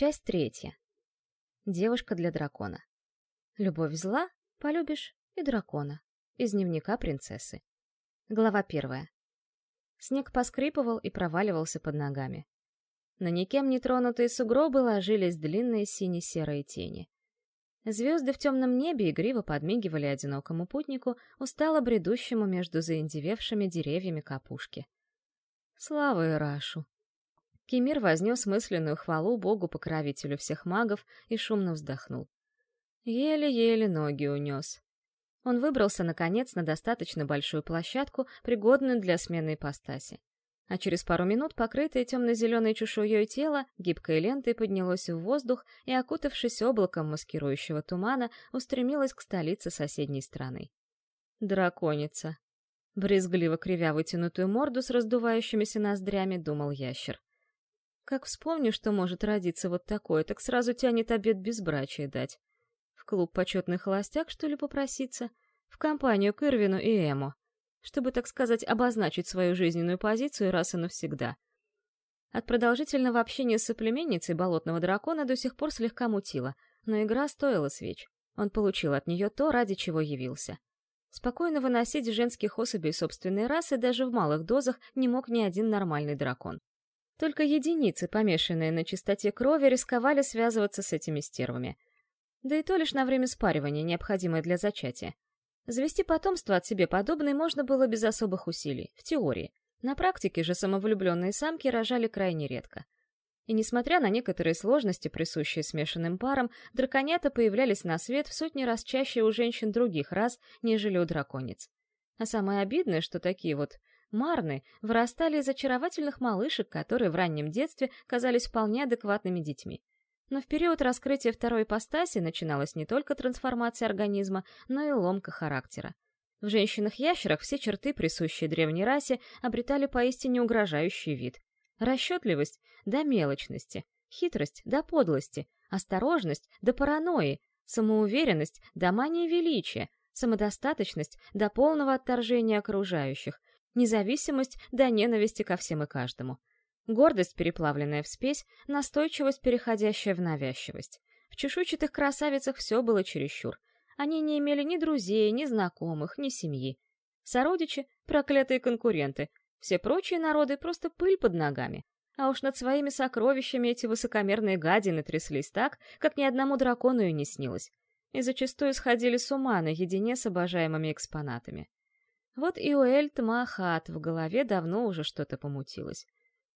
Часть третья. Девушка для дракона. Любовь зла, полюбишь и дракона. Из дневника принцессы. Глава первая. Снег поскрипывал и проваливался под ногами. На никем не тронутые сугробы ложились длинные сине-серые тени. Звезды в темном небе игриво подмигивали одинокому путнику, устало бредущему между заиндевевшими деревьями капушки. Слава Ирашу! Кемир вознес мысленную хвалу богу-покровителю всех магов и шумно вздохнул. Еле-еле ноги унес. Он выбрался, наконец, на достаточно большую площадку, пригодную для смены ипостаси. А через пару минут покрытое темно-зеленой чешуей тело гибкой лентой поднялось в воздух и, окутавшись облаком маскирующего тумана, устремилось к столице соседней страны. Драконица. Брезгливо кривя вытянутую морду с раздувающимися ноздрями, думал ящер. Как вспомню, что может родиться вот такое, так сразу тянет обед безбрачия дать. В клуб почетный холостяк, что ли, попроситься? В компанию к Ирвину и Эмо. Чтобы, так сказать, обозначить свою жизненную позицию раз и навсегда. От продолжительного общения с соплеменницей болотного дракона до сих пор слегка мутило, но игра стоила свеч. Он получил от нее то, ради чего явился. Спокойно выносить женских особей собственной расы даже в малых дозах не мог ни один нормальный дракон. Только единицы, помешанные на чистоте крови, рисковали связываться с этими стервами. Да и то лишь на время спаривания, необходимое для зачатия. Завести потомство от себе подобное можно было без особых усилий, в теории. На практике же самовлюбленные самки рожали крайне редко. И несмотря на некоторые сложности, присущие смешанным парам, драконята появлялись на свет в сотни раз чаще у женщин других рас, нежели у драконец. А самое обидное, что такие вот Марны вырастали из очаровательных малышек, которые в раннем детстве казались вполне адекватными детьми. Но в период раскрытия второй ипостаси начиналась не только трансформация организма, но и ломка характера. В женщинах-ящерах все черты, присущие древней расе, обретали поистине угрожающий вид. Расчетливость до мелочности, хитрость до подлости, осторожность до паранойи, самоуверенность до мании величия, самодостаточность до полного отторжения окружающих, независимость до ненависти ко всем и каждому. Гордость, переплавленная в спесь, настойчивость, переходящая в навязчивость. В чешуйчатых красавицах все было чересчур. Они не имели ни друзей, ни знакомых, ни семьи. Сородичи — проклятые конкуренты. Все прочие народы — просто пыль под ногами. А уж над своими сокровищами эти высокомерные гадины тряслись так, как ни одному дракону и не снилось. И зачастую сходили с ума наедине с обожаемыми экспонатами. Вот и у Эльт Махат в голове давно уже что-то помутилось.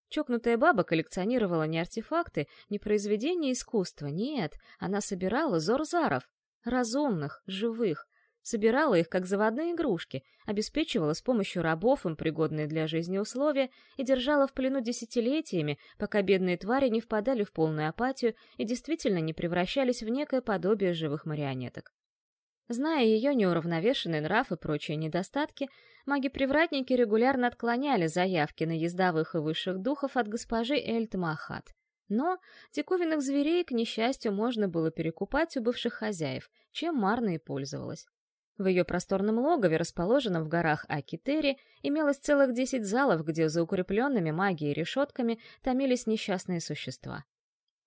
Чокнутая баба коллекционировала не артефакты, не произведения искусства, нет, она собирала зорзаров, разумных, живых, собирала их как заводные игрушки, обеспечивала с помощью рабов им пригодные для жизни условия и держала в плену десятилетиями, пока бедные твари не впадали в полную апатию и действительно не превращались в некое подобие живых марионеток. Зная ее неуравновешенный нрав и прочие недостатки, маги-привратники регулярно отклоняли заявки на ездовых и высших духов от госпожи Эльт Махат. Но диковинных зверей, к несчастью, можно было перекупать у бывших хозяев, чем Марна и пользовалась. В ее просторном логове, расположенном в горах Акитери, имелось целых десять залов, где за укрепленными магией решетками томились несчастные существа.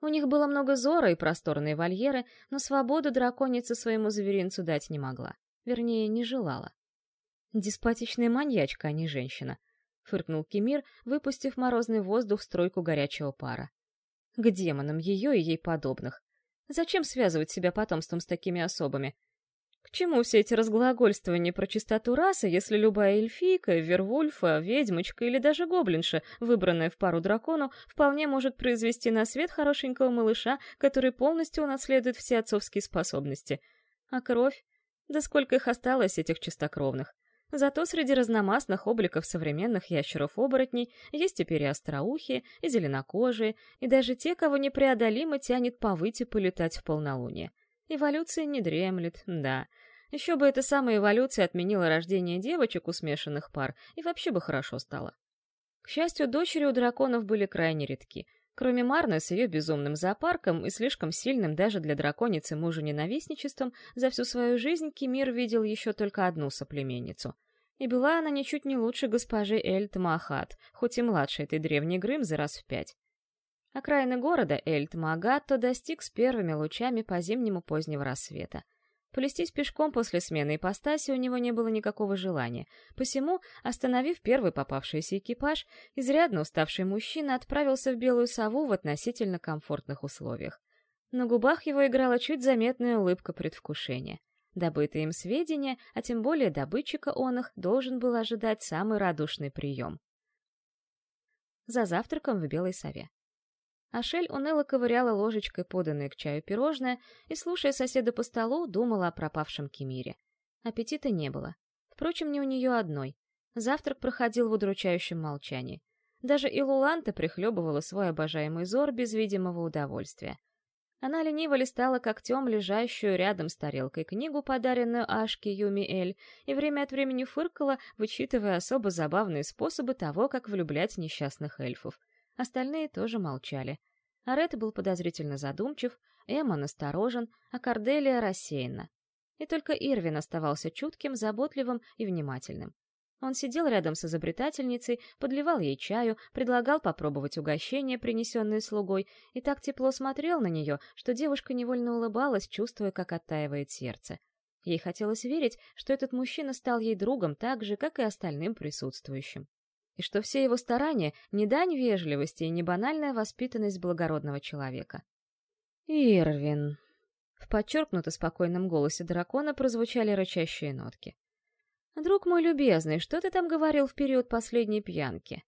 У них было много зора и просторные вольеры, но свободу драконица своему зверинцу дать не могла. Вернее, не желала. «Деспотичная маньячка, а не женщина», — фыркнул Кемир, выпустив морозный воздух в стройку горячего пара. «К демонам ее и ей подобных. Зачем связывать себя потомством с такими особами? К чему все эти разглагольствования про чистоту расы, если любая эльфийка, вервульфа, ведьмочка или даже гоблинша, выбранная в пару дракону, вполне может произвести на свет хорошенького малыша, который полностью унаследует все отцовские способности? А кровь? Да сколько их осталось, этих чистокровных? Зато среди разномастных обликов современных ящеров-оборотней есть теперь и остроухие, и зеленокожие, и даже те, кого непреодолимо тянет повыть и полетать в полнолуние. Эволюция не дремлет, да. Еще бы эта самая эволюция отменила рождение девочек у смешанных пар, и вообще бы хорошо стало. К счастью, дочери у драконов были крайне редки. Кроме Марны с ее безумным зоопарком и слишком сильным даже для драконицы мужа-ненавистничеством, за всю свою жизнь Кемир видел еще только одну соплеменницу. И была она ничуть не лучше госпожи Эльт Махат, хоть и младше этой древней Грымзы раз в пять. Окраины города Эльт-Магатто достиг с первыми лучами по зимнему позднего рассвета. Плестись пешком после смены ипостаси у него не было никакого желания, посему, остановив первый попавшийся экипаж, изрядно уставший мужчина отправился в Белую Сову в относительно комфортных условиях. На губах его играла чуть заметная улыбка предвкушения. Добытые им сведения, а тем более добытчика он их, должен был ожидать самый радушный прием. За завтраком в Белой Сове. Ашель уныло ковыряла ложечкой поданное к чаю пирожное и, слушая соседа по столу, думала о пропавшем Кемире. Аппетита не было. Впрочем, не у нее одной. Завтрак проходил в удручающем молчании. Даже Илуланта прихлебывала свой обожаемый зор без видимого удовольствия. Она лениво листала когтем лежащую рядом с тарелкой книгу, подаренную Ашке Юми Эль, и время от времени фыркала, вычитывая особо забавные способы того, как влюблять несчастных эльфов. Остальные тоже молчали. Арет был подозрительно задумчив, Эмма насторожен, а Корделия рассеянна. И только Ирвин оставался чутким, заботливым и внимательным. Он сидел рядом с изобретательницей, подливал ей чаю, предлагал попробовать угощение, принесенное слугой, и так тепло смотрел на нее, что девушка невольно улыбалась, чувствуя, как оттаивает сердце. Ей хотелось верить, что этот мужчина стал ей другом так же, как и остальным присутствующим и что все его старания — не дань вежливости и не банальная воспитанность благородного человека. «Ирвин!» В подчеркнуто спокойном голосе дракона прозвучали рычащие нотки. «Друг мой любезный, что ты там говорил в период последней пьянки?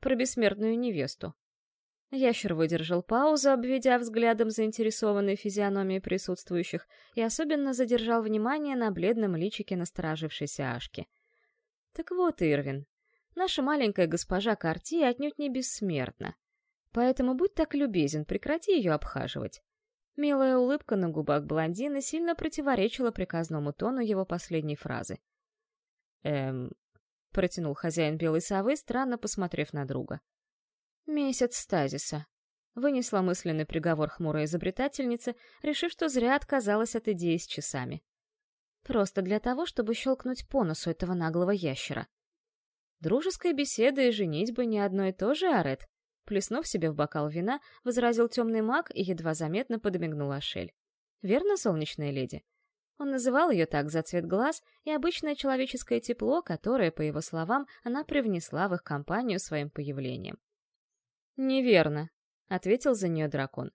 Про бессмертную невесту?» Ящер выдержал паузу, обведя взглядом заинтересованные физиономии присутствующих, и особенно задержал внимание на бледном личике насторожившейся Ашки. «Так вот, Ирвин, наша маленькая госпожа Карти отнюдь не бессмертна. Поэтому будь так любезен, прекрати ее обхаживать. Милая улыбка на губах блондина сильно противоречила приказному тону его последней фразы. «Эм...» — протянул хозяин белой совы, странно посмотрев на друга. «Месяц стазиса», — вынесла мысленный приговор хмурая изобретательница, решив, что зря отказалась от идеи с часами. «Просто для того, чтобы щелкнуть по носу этого наглого ящера», Дружеская беседа и женитьба не одно и то же, Арет. Плеснув себе в бокал вина, возразил темный маг и едва заметно подмигнул Ашель. Верно, солнечная леди? Он называл ее так за цвет глаз и обычное человеческое тепло, которое, по его словам, она привнесла в их компанию своим появлением. «Неверно», — ответил за нее дракон.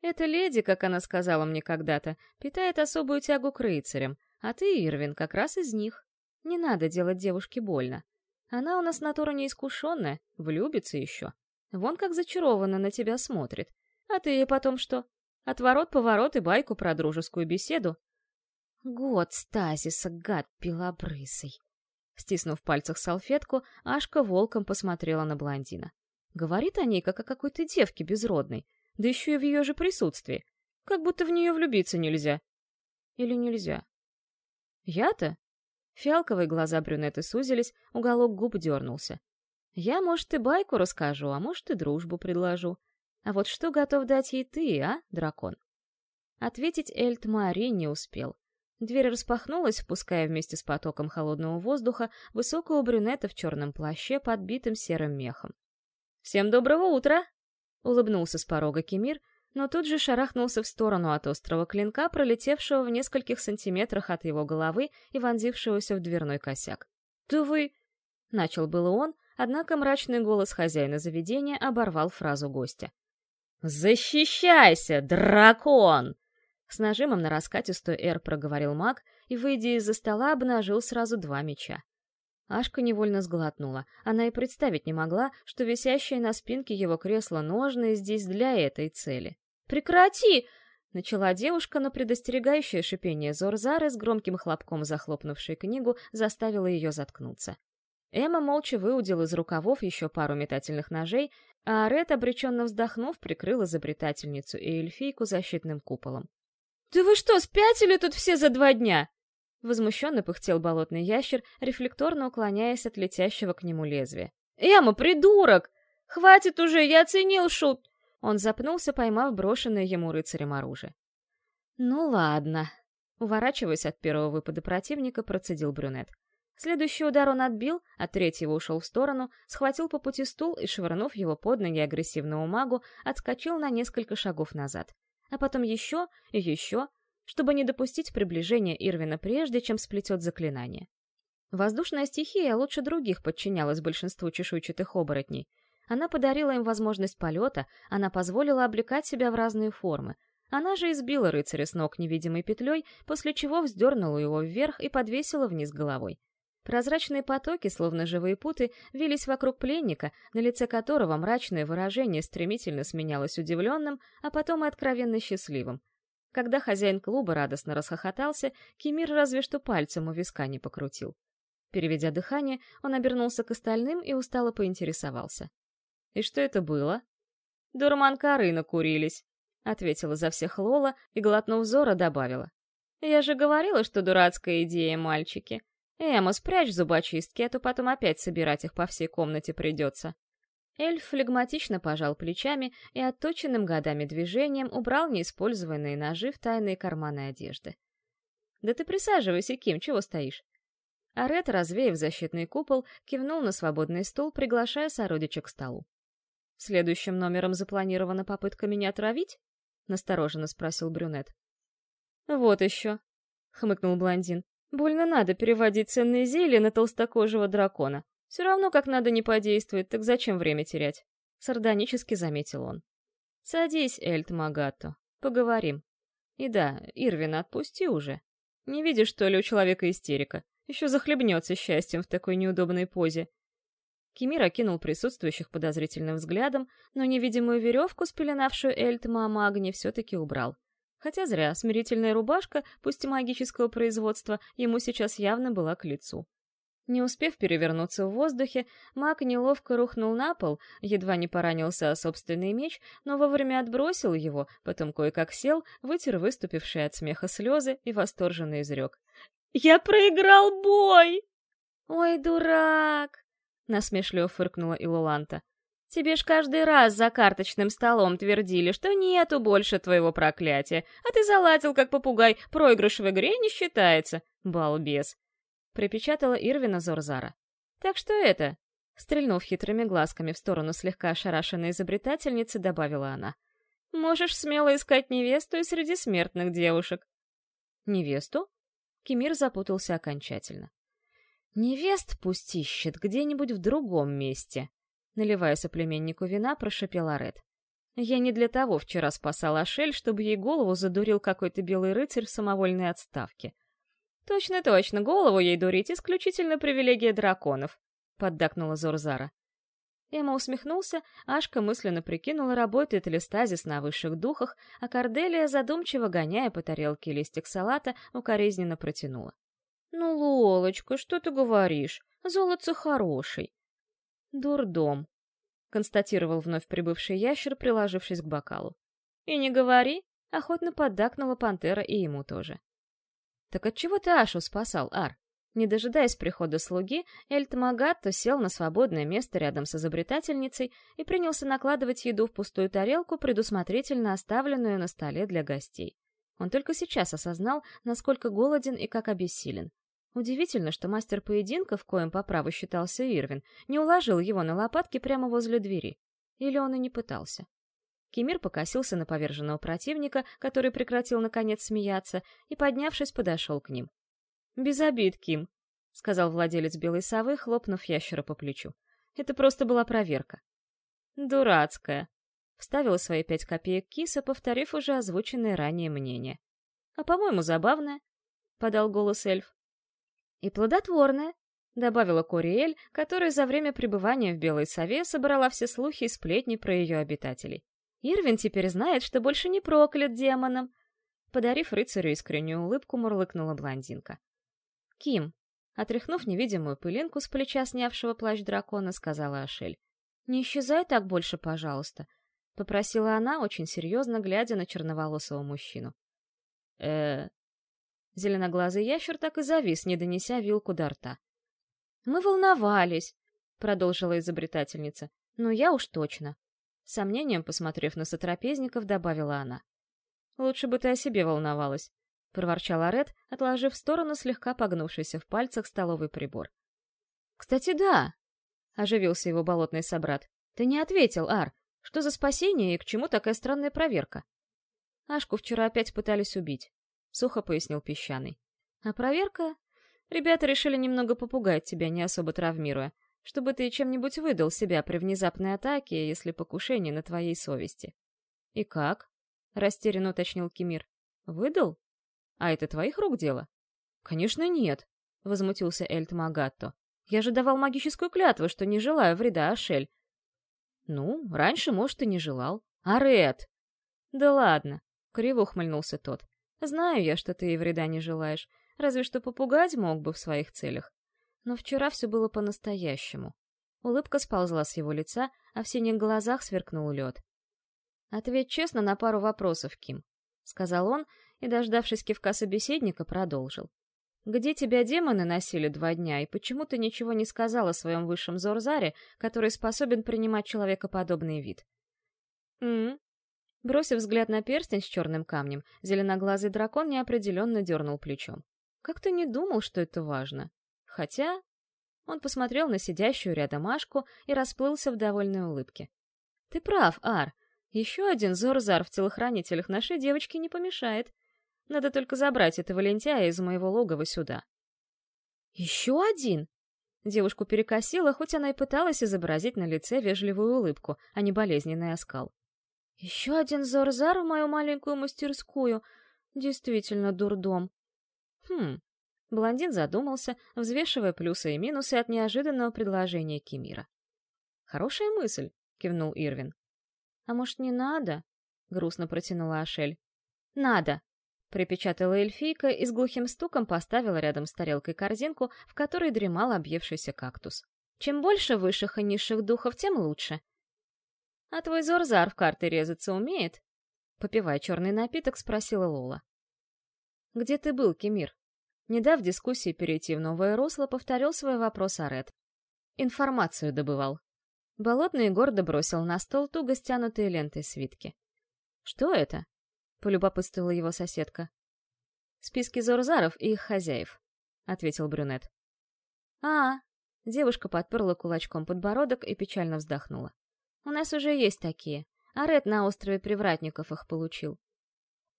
«Эта леди, как она сказала мне когда-то, питает особую тягу к рыцарям, а ты, Ирвин, как раз из них. Не надо делать девушке больно. Она у нас натура неискушенная, влюбится еще. Вон как зачарованно на тебя смотрит. А ты ей потом что? Отворот-поворот и байку про дружескую беседу. Год стазиса, гад белобрысый. Стиснув в пальцах салфетку, Ашка волком посмотрела на блондина. Говорит о ней, как о какой-то девке безродной, да еще и в ее же присутствии. Как будто в нее влюбиться нельзя. Или нельзя? Я-то? Фиалковые глаза брюнеты сузились, уголок губ дернулся. «Я, может, и байку расскажу, а может, и дружбу предложу. А вот что готов дать ей ты, а, дракон?» Ответить Эльт Мари не успел. Дверь распахнулась, впуская вместе с потоком холодного воздуха высокого брюнета в черном плаще, подбитым серым мехом. «Всем доброго утра!» — улыбнулся с порога Кемир, но тут же шарахнулся в сторону от острого клинка, пролетевшего в нескольких сантиметрах от его головы и вонзившегося в дверной косяк. «Да вы...» — начал было он, однако мрачный голос хозяина заведения оборвал фразу гостя. «Защищайся, дракон!» С нажимом на раскатистую «Р» проговорил маг и, выйдя из-за стола, обнажил сразу два меча. Ашка невольно сглотнула. Она и представить не могла, что висящие на спинке его кресла ножные здесь для этой цели. «Прекрати!» — начала девушка, но предостерегающее шипение Зорзары с громким хлопком захлопнувшей книгу заставило ее заткнуться. Эмма молча выудила из рукавов еще пару метательных ножей, а Арет, обреченно вздохнув, прикрыл изобретательницу и эльфийку защитным куполом. «Да вы что, спятили тут все за два дня?» Возмущенно пыхтел болотный ящер, рефлекторно уклоняясь от летящего к нему лезвия. «Эмма, придурок! Хватит уже, я оценил шут!» Он запнулся, поймав брошенное ему рыцарем оружие. «Ну ладно», — уворачиваясь от первого выпада противника, процедил брюнет. Следующий удар он отбил, а третьего ушел в сторону, схватил по пути стул и, швырнув его под ноги агрессивному магу, отскочил на несколько шагов назад. А потом еще и еще, чтобы не допустить приближения Ирвина прежде, чем сплетет заклинание. Воздушная стихия лучше других подчинялась большинству чешуйчатых оборотней. Она подарила им возможность полета, она позволила облекать себя в разные формы. Она же избила рыцаря с ног невидимой петлей, после чего вздернула его вверх и подвесила вниз головой. Прозрачные потоки, словно живые путы, вились вокруг пленника, на лице которого мрачное выражение стремительно сменялось удивленным, а потом и откровенно счастливым. Когда хозяин клуба радостно расхохотался, Кемир разве что пальцем у виска не покрутил. Переведя дыхание, он обернулся к остальным и устало поинтересовался. «И что это было?» «Дурман коры накурились», — ответила за всех Лола и, глотнув взора, добавила. «Я же говорила, что дурацкая идея, мальчики. Эма, спрячь зубочистки, а то потом опять собирать их по всей комнате придется. Эльф флегматично пожал плечами и отточенным годами движением убрал неиспользованные ножи в тайные карманы одежды. «Да ты присаживайся, Ким, чего стоишь?» Арет, развеяв защитный купол, кивнул на свободный стул, приглашая сородича к столу. «Следующим номером запланирована попытка меня отравить?» — настороженно спросил брюнет. «Вот еще», — хмыкнул блондин. Больно надо переводить ценные зелья на толстокожего дракона. Все равно как надо не подействует, так зачем время терять? Сардонически заметил он. Садись, Эльт Магато, поговорим. И да, Ирвина, отпусти уже. Не видишь, что ли, у человека истерика? Еще захлебнется счастьем в такой неудобной позе. Кемир окинул присутствующих подозрительным взглядом, но невидимую веревку, спеленавшую Эльтма Магни, все-таки убрал. Хотя зря, смирительная рубашка, пусть и магического производства, ему сейчас явно была к лицу. Не успев перевернуться в воздухе, маг неловко рухнул на пол, едва не поранился о собственный меч, но вовремя отбросил его, потом кое-как сел, вытер выступившие от смеха слезы и восторженно изрек. «Я проиграл бой!» «Ой, дурак!» — насмешливо фыркнула Илуланта. Тебе ж каждый раз за карточным столом твердили, что нету больше твоего проклятия, а ты заладил, как попугай, проигрыш в игре не считается. Балбес. Припечатала Ирвина Зорзара. Так что это? Стрельнув хитрыми глазками в сторону слегка ошарашенной изобретательницы, добавила она. Можешь смело искать невесту и среди смертных девушек. Невесту? Кемир запутался окончательно. Невест пусть ищет где-нибудь в другом месте, Наливая соплеменнику вина, прошепела Ред. «Я не для того вчера спасала Ашель, чтобы ей голову задурил какой-то белый рыцарь в самовольной отставке». «Точно-точно, голову ей дурить — исключительно привилегия драконов», — поддакнула Зорзара. Эмма усмехнулся, Ашка мысленно прикинула, работает ли стазис на высших духах, а Корделия, задумчиво гоняя по тарелке листик салата, укоризненно протянула. «Ну, Лолочка, что ты говоришь? Золотце хороший. «Дурдом», — констатировал вновь прибывший ящер, приложившись к бокалу. «И не говори», — охотно поддакнула пантера и ему тоже. «Так отчего ты Ашу спасал, Ар?» Не дожидаясь прихода слуги, Эльт Магатто сел на свободное место рядом с изобретательницей и принялся накладывать еду в пустую тарелку, предусмотрительно оставленную на столе для гостей. Он только сейчас осознал, насколько голоден и как обессилен. Удивительно, что мастер поединка, в коем по праву считался Ирвин, не уложил его на лопатки прямо возле двери. Или он и не пытался. Кемир покосился на поверженного противника, который прекратил наконец смеяться, и, поднявшись, подошел к ним. «Без обид, Ким», — сказал владелец белой совы, хлопнув ящера по плечу. «Это просто была проверка». «Дурацкая», — вставила свои пять копеек киса, повторив уже озвученное ранее мнение. «А, по-моему, забавная», — подал голос эльф. «И плодотворная», — добавила Кориэль, которая за время пребывания в Белой Сове собрала все слухи и сплетни про ее обитателей. «Ирвин теперь знает, что больше не проклят демоном», — подарив рыцарю искреннюю улыбку, мурлыкнула блондинка. «Ким», — отряхнув невидимую пылинку с плеча снявшего плащ дракона, сказала Ашель. «Не исчезай так больше, пожалуйста», — попросила она, очень серьезно глядя на черноволосого мужчину. э Зеленоглазый ящер так и завис, не донеся вилку до рта. «Мы волновались», — продолжила изобретательница. «Но я уж точно». Сомнением, посмотрев на сотрапезников, добавила она. «Лучше бы ты о себе волновалась», — проворчала Ред, отложив в сторону слегка погнувшийся в пальцах столовый прибор. «Кстати, да!» — оживился его болотный собрат. «Ты не ответил, Ар. Что за спасение и к чему такая странная проверка?» Ашку вчера опять пытались убить, — сухо пояснил Песчаный. А проверка? Ребята решили немного попугать тебя, не особо травмируя, чтобы ты чем-нибудь выдал себя при внезапной атаке, если покушение на твоей совести. И как? — растерянно уточнил Кемир. Выдал? А это твоих рук дело? Конечно, нет, — возмутился Эльт Магатто. Я же давал магическую клятву, что не желаю вреда Ашель. Ну, раньше, может, и не желал. А Ред? Да ладно, — криво ухмыльнулся тот. «Знаю я, что ты ей вреда не желаешь, разве что попугать мог бы в своих целях. Но вчера все было по-настоящему». Улыбка сползла с его лица, а в синих глазах сверкнул лед. «Ответь честно на пару вопросов, Ким», — сказал он, и, дождавшись кивка собеседника, продолжил. «Где тебя демоны носили два дня, и почему ты ничего не сказал о своем высшем Зорзаре, который способен принимать человекоподобный вид?» «М-м», Бросив взгляд на перстень с черным камнем, зеленоглазый дракон неопределенно дернул плечом. Как-то не думал, что это важно. Хотя... Он посмотрел на сидящую рядом Ашку и расплылся в довольной улыбке. «Ты прав, Ар. Еще один Зорзар в телохранителях нашей девочки не помешает. Надо только забрать этого лентяя из моего логова сюда». «Еще один?» Девушку перекосила, хоть она и пыталась изобразить на лице вежливую улыбку, а не болезненный оскал. Еще один Зорзар в мою маленькую мастерскую. Действительно дурдом. Хм. Блондин задумался, взвешивая плюсы и минусы от неожиданного предложения Кемира. «Хорошая мысль», — кивнул Ирвин. «А может, не надо?» — грустно протянула Ашель. «Надо!» — припечатала эльфийка и с глухим стуком поставила рядом с тарелкой корзинку, в которой дремал объевшийся кактус. «Чем больше высших и низших духов, тем лучше. «А твой Зорзар в карты резаться умеет?» Попивая черный напиток, спросила Лола. «Где ты был, Кемир?» Не дав дискуссии перейти в новое русло, повторил свой вопрос Арет. «Информацию добывал». Болотный гордо бросил на стол туго стянутые лентой свитки. «Что это?» — полюбопытствовала его соседка. «Списки Зорзаров и их хозяев», — ответил брюнет. «А, девушка подперла кулачком подбородок и печально вздохнула. У нас уже есть такие, а Ред на острове Привратников их получил.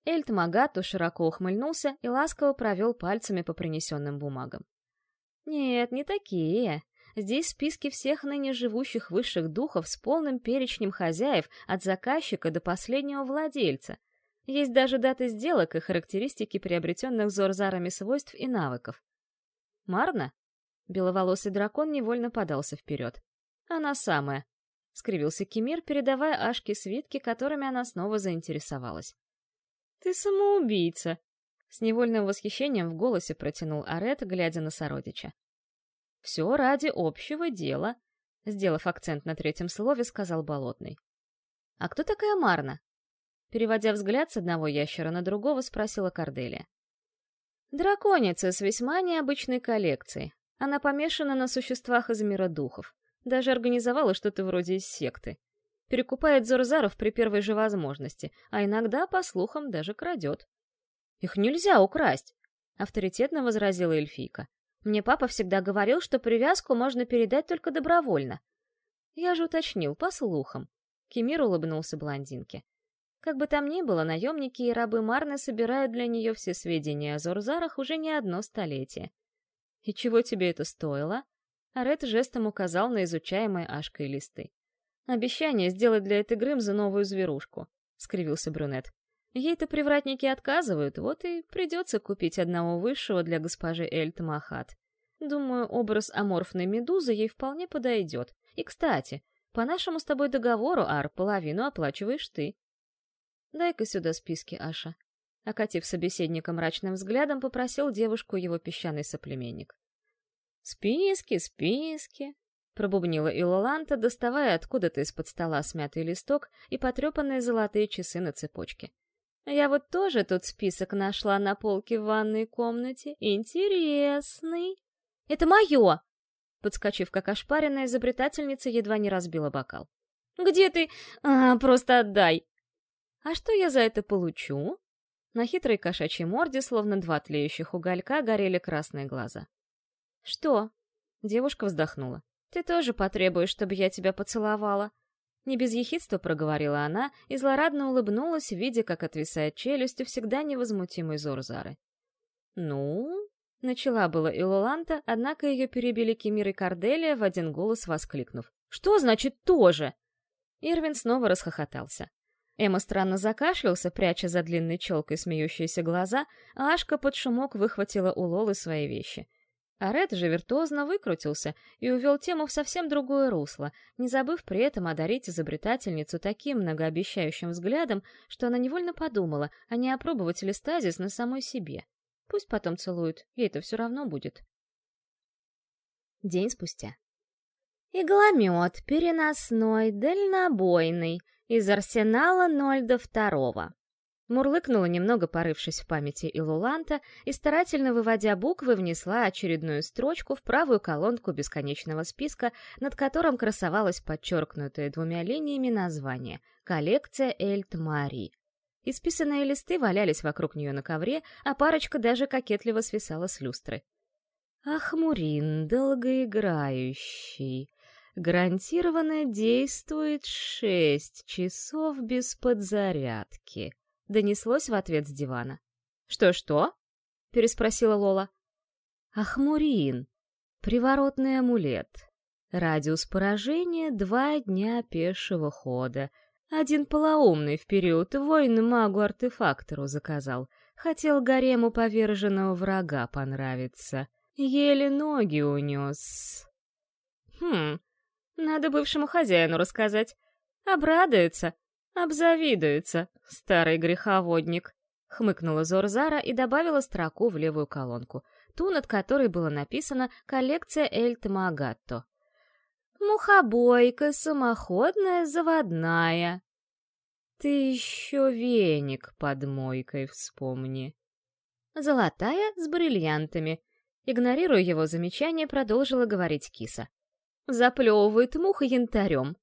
Эльт Магату широко ухмыльнулся и ласково провел пальцами по принесенным бумагам. «Нет, не такие. Здесь списки всех ныне живущих высших духов с полным перечнем хозяев от заказчика до последнего владельца. Есть даже даты сделок и характеристики приобретенных зорзарами свойств и навыков. Марна?» Беловолосый дракон невольно подался вперед. «Она самая. — скривился Кемир, передавая Ашке свитки, которыми она снова заинтересовалась. «Ты самоубийца!» — с невольным восхищением в голосе протянул Арет, глядя на сородича. «Все ради общего дела», — сделав акцент на третьем слове, сказал Болотный. «А кто такая Марна?» Переводя взгляд с одного ящера на другого, спросила Корделия. «Драконица с весьма необычной коллекцией. Она помешана на существах из мира духов. Даже организовала что-то вроде секты. Перекупает Зорзаров при первой же возможности, а иногда, по слухам, даже крадет. «Их нельзя украсть!» — авторитетно возразила эльфийка. «Мне папа всегда говорил, что привязку можно передать только добровольно». Я же уточнил, по слухам. Кемир улыбнулся блондинке. Как бы там ни было, наемники и рабы Марны собирают для нее все сведения о Зорзарах уже не одно столетие. «И чего тебе это стоило?» а Ред жестом указал на изучаемые Ашкой листы. «Обещание сделать для этой Грымзы новую зверушку», — скривился брюнет. «Ей-то привратники отказывают, вот и придется купить одного высшего для госпожи Эльт Махат. Думаю, образ аморфной медузы ей вполне подойдет. И, кстати, по нашему с тобой договору, Ар, половину оплачиваешь ты». «Дай-ка сюда списки, Аша», Окатив собеседника мрачным взглядом, попросил девушку его песчаный соплеменник. «Списки, списки», — пробубнила Илоланта, доставая откуда-то из-под стола смятый листок и потрепанные золотые часы на цепочке. «Я вот тоже тут список нашла на полке в ванной комнате. Интересный». «Это мое!» Подскочив как ошпаренная, изобретательница едва не разбила бокал. «Где ты? А, просто отдай!» «А что я за это получу?» На хитрой кошачьей морде, словно два тлеющих уголька, горели красные глаза. «Что?» — девушка вздохнула. «Ты тоже потребуешь, чтобы я тебя поцеловала?» Не без ехидства проговорила она и злорадно улыбнулась, видя, как отвисает челюсть у всегда невозмутимой Зорзары. «Ну?» — начала была Илоланта, однако ее перебили Кемир и Корделия в один голос воскликнув. «Что значит «тоже»?» Ирвин снова расхохотался. Эмма странно закашлялся, пряча за длинной челкой смеющиеся глаза, а Ашка под шумок выхватила у Лолы свои вещи — а Ред же виртуозно выкрутился и увел тему в совсем другое русло, не забыв при этом одарить изобретательницу таким многообещающим взглядом, что она невольно подумала, а не опробовать ли стазис на самой себе. Пусть потом целуют, ей-то все равно будет. День спустя. Игломет переносной, дальнобойный, из арсенала Нольда Второго. Мурлыкнула немного, порывшись в памяти Илуланта, и, старательно выводя буквы, внесла очередную строчку в правую колонку бесконечного списка, над которым красовалось подчеркнутое двумя линиями название «Коллекция Эльт Мари». Исписанные листы валялись вокруг нее на ковре, а парочка даже кокетливо свисала с люстры. «Ахмурин, долгоиграющий», гарантированно действует шесть часов без подзарядки донеслось в ответ с дивана. «Что-что?» — переспросила Лола. «Ахмурин. Приворотный амулет. Радиус поражения — два дня пешего хода. Один полоумный в период войны магу-артефактору заказал. Хотел гарему поверженного врага понравиться. Еле ноги унес. Хм, надо бывшему хозяину рассказать. Обрадуется, «Обзавидуется, старый греховодник», — хмыкнула Зорзара и добавила строку в левую колонку, ту, над которой было написано «Коллекция Эль Тамагатто». «Мухобойка, самоходная, заводная». «Ты еще веник под мойкой вспомни». «Золотая с бриллиантами», — игнорируя его замечание, продолжила говорить киса. «Заплевывает муха янтарем,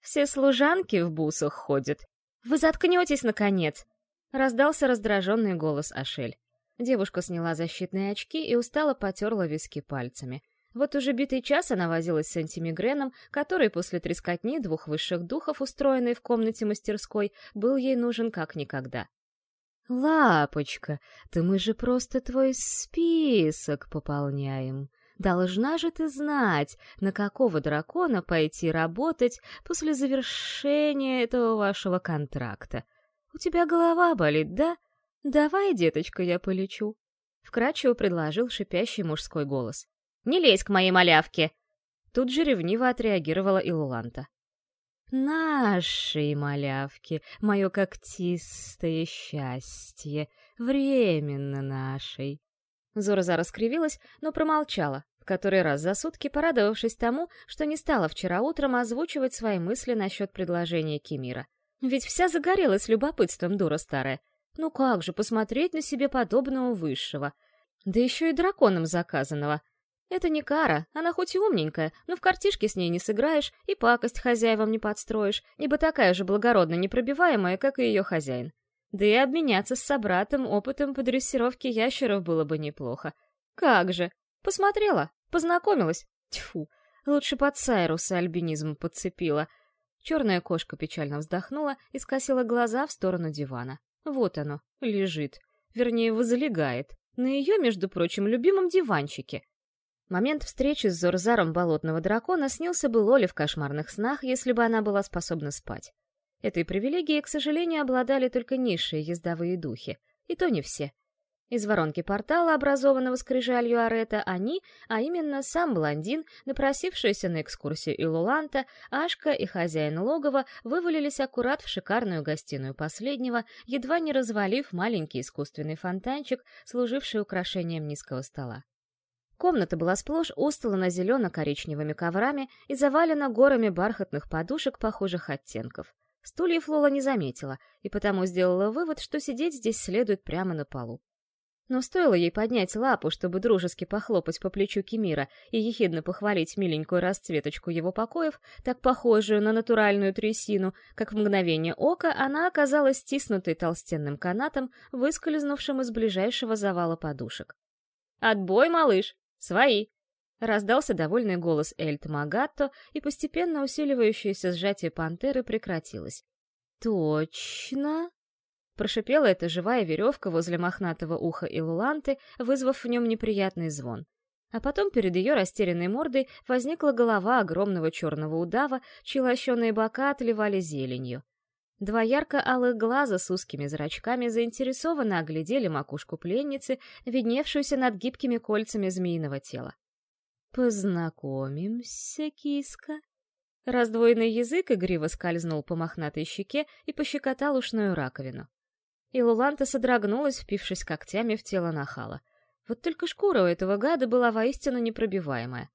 все служанки в бусах ходят. Вы заткнетесь, наконец!» Раздался раздраженный голос Ашель. Девушка сняла защитные очки и устало потерла виски пальцами. Вот уже битый час она возилась с антимигреном, который после трескотни двух высших духов, устроенной в комнате-мастерской, был ей нужен как никогда. «Лапочка, да мы же просто твой список пополняем», Должна же ты знать, на какого дракона пойти работать после завершения этого вашего контракта. У тебя голова болит, да? Давай, деточка, я полечу. Вкратчиво предложил шипящий мужской голос. «Не лезь к моей малявке!» Тут же ревниво отреагировала Илуланта. «Нашей малявки, мое когтистое счастье, временно нашей!» Зороза раскривилась, но промолчала, в который раз за сутки порадовавшись тому, что не стала вчера утром озвучивать свои мысли насчет предложения Кемира. Ведь вся загорелась любопытством дура старая. Ну как же посмотреть на себе подобного высшего? Да еще и драконом заказанного. Это не кара, она хоть и умненькая, но в картишке с ней не сыграешь и пакость хозяевам не подстроишь, ибо такая же благородно непробиваемая, как и ее хозяин. Да и обменяться с собратом опытом по дрессировке ящеров было бы неплохо. Как же! Посмотрела, познакомилась. Тьфу, лучше под Сайруса альбинизм подцепила. Черная кошка печально вздохнула и скосила глаза в сторону дивана. Вот оно, лежит. Вернее, возлегает. На ее, между прочим, любимом диванчике. Момент встречи с Зорзаром болотного дракона снился бы Лоле в кошмарных снах, если бы она была способна спать. Этой привилегией, к сожалению, обладали только низшие ездовые духи. И то не все. Из воронки портала, образованного скрижалью Арета, они, а именно сам блондин, напросившийся на экскурсию Илуланта, Ашка и хозяин логова вывалились аккурат в шикарную гостиную последнего, едва не развалив маленький искусственный фонтанчик, служивший украшением низкого стола. Комната была сплошь устлана зелено-коричневыми коврами и завалена горами бархатных подушек похожих оттенков. Стульев Лола не заметила, и потому сделала вывод, что сидеть здесь следует прямо на полу. Но стоило ей поднять лапу, чтобы дружески похлопать по плечу Кемира и ехидно похвалить миленькую расцветочку его покоев, так похожую на натуральную трясину, как в мгновение ока она оказалась стиснутой толстенным канатом, выскользнувшим из ближайшего завала подушек. «Отбой, малыш! Свои!» Раздался довольный голос Эльт Магатто, и постепенно усиливающееся сжатие пантеры прекратилось. «Точно?» Прошипела эта живая веревка возле мохнатого уха Илуланты, вызвав в нем неприятный звон. А потом перед ее растерянной мордой возникла голова огромного черного удава, чьи лощеные бока отливали зеленью. Два ярко-алых глаза с узкими зрачками заинтересованно оглядели макушку пленницы, видневшуюся над гибкими кольцами змеиного тела. «Познакомимся, киска?» Раздвоенный язык игриво скользнул по мохнатой щеке и пощекотал ушную раковину. И Луланта содрогнулась, впившись когтями в тело нахала. Вот только шкура у этого гада была воистину непробиваемая.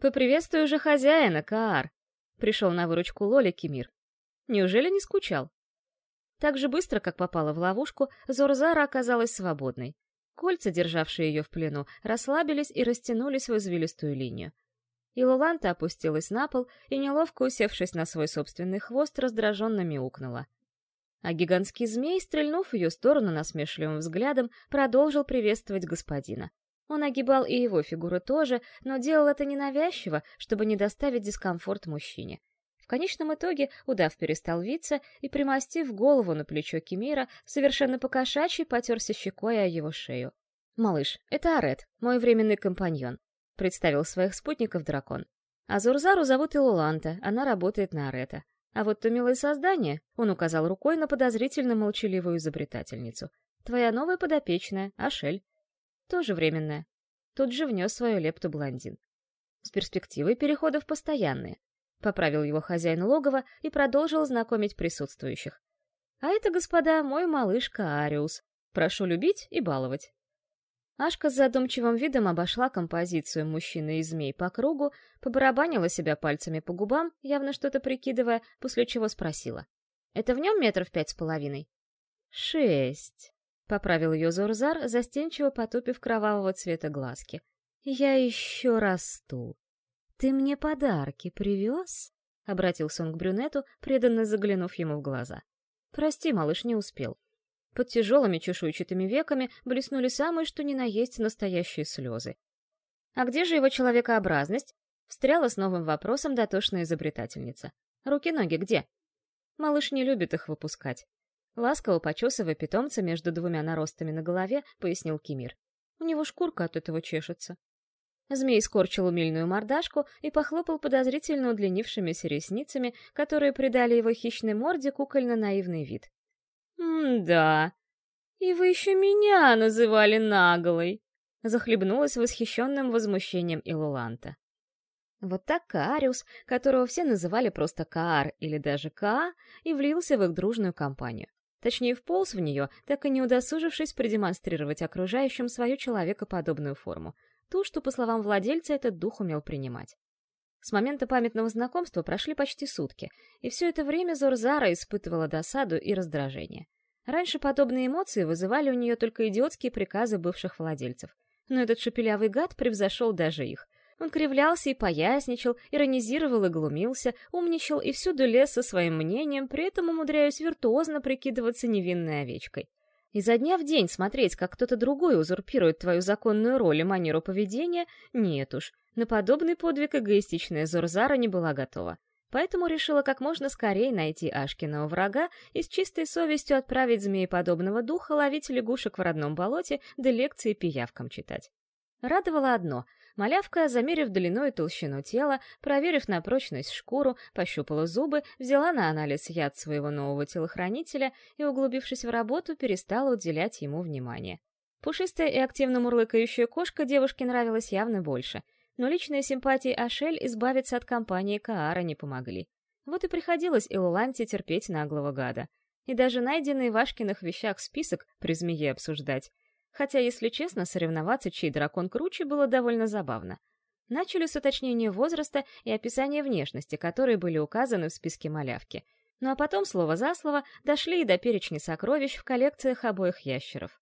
«Поприветствую же хозяина, Каар!» — пришел на выручку Лоли Кемир. «Неужели не скучал?» Так же быстро, как попала в ловушку, Зорзара оказалась свободной. Кольца, державшие ее в плену, расслабились и растянулись в извилистую линию. И Луланта опустилась на пол и, неловко усевшись на свой собственный хвост, раздраженно мяукнула а гигантский змей, стрельнув в ее сторону насмешливым взглядом, продолжил приветствовать господина. Он огибал и его фигуру тоже, но делал это ненавязчиво, чтобы не доставить дискомфорт мужчине. В конечном итоге удав перестал виться и, примостив голову на плечо Кемира, совершенно покошачьи потерся щекой о его шею. «Малыш, это Арет, мой временный компаньон», — представил своих спутников дракон. А Зурзару зовут Илуланта, она работает на Арета. А вот то милое создание, он указал рукой на подозрительно молчаливую изобретательницу. Твоя новая подопечная, Ашель. Тоже временная. Тут же внес свою лепту блондин. С перспективой переходов постоянные. Поправил его хозяин логова и продолжил знакомить присутствующих. А это, господа, мой малышка Ариус. Прошу любить и баловать. Ашка с задумчивым видом обошла композицию мужчины и змей по кругу, побарабанила себя пальцами по губам, явно что-то прикидывая, после чего спросила. «Это в нем метров пять с половиной?» «Шесть», — поправил ее Зурзар, застенчиво потупив кровавого цвета глазки. «Я еще расту. Ты мне подарки привез?» — обратился он к брюнету, преданно заглянув ему в глаза. «Прости, малыш, не успел. Под тяжелыми чешуйчатыми веками блеснули самые что ни на есть настоящие слезы. «А где же его человекообразность?» — встряла с новым вопросом дотошная изобретательница. «Руки-ноги где?» Малыш не любит их выпускать. Ласково почесывая питомца между двумя наростами на голове, пояснил Кимир. У него шкурка от этого чешется. Змей скорчил умильную мордашку и похлопал подозрительно удлинившимися ресницами, которые придали его хищной морде кукольно-наивный вид. «М-да. И вы еще меня называли наглой!» Захлебнулась восхищенным возмущением Илуланта. Вот так Каариус, которого все называли просто Каар или даже Каа, и влился в их дружную компанию. Точнее, вполз в нее, так и не удосужившись продемонстрировать окружающим свою человекоподобную форму. Ту, что, по словам владельца, этот дух умел принимать. С момента памятного знакомства прошли почти сутки, и все это время Зорзара испытывала досаду и раздражение. Раньше подобные эмоции вызывали у нее только идиотские приказы бывших владельцев. Но этот шепелявый гад превзошел даже их. Он кривлялся и поясничал, иронизировал и глумился, умничал и всюду лез со своим мнением, при этом умудряясь виртуозно прикидываться невинной овечкой. Изо дня в день смотреть, как кто-то другой узурпирует твою законную роль и манеру поведения, нет уж. На подобный подвиг эгоистичная Зурзара не была готова поэтому решила как можно скорее найти Ашкиного врага и с чистой совестью отправить змееподобного духа ловить лягушек в родном болоте да лекции пиявкам читать. Радовало одно — малявка, замерив длину и толщину тела, проверив на прочность шкуру, пощупала зубы, взяла на анализ яд своего нового телохранителя и, углубившись в работу, перестала уделять ему внимание. Пушистая и активно мурлыкающая кошка девушке нравилась явно больше — но личные симпатии Ашель избавиться от компании Каара не помогли. Вот и приходилось Илуланте терпеть наглого гада. И даже найденный в Ашкиных вещах список при змее обсуждать. Хотя, если честно, соревноваться, чей дракон круче, было довольно забавно. Начали с уточнения возраста и описания внешности, которые были указаны в списке малявки. Ну а потом, слово за слово, дошли и до перечня сокровищ в коллекциях обоих ящеров.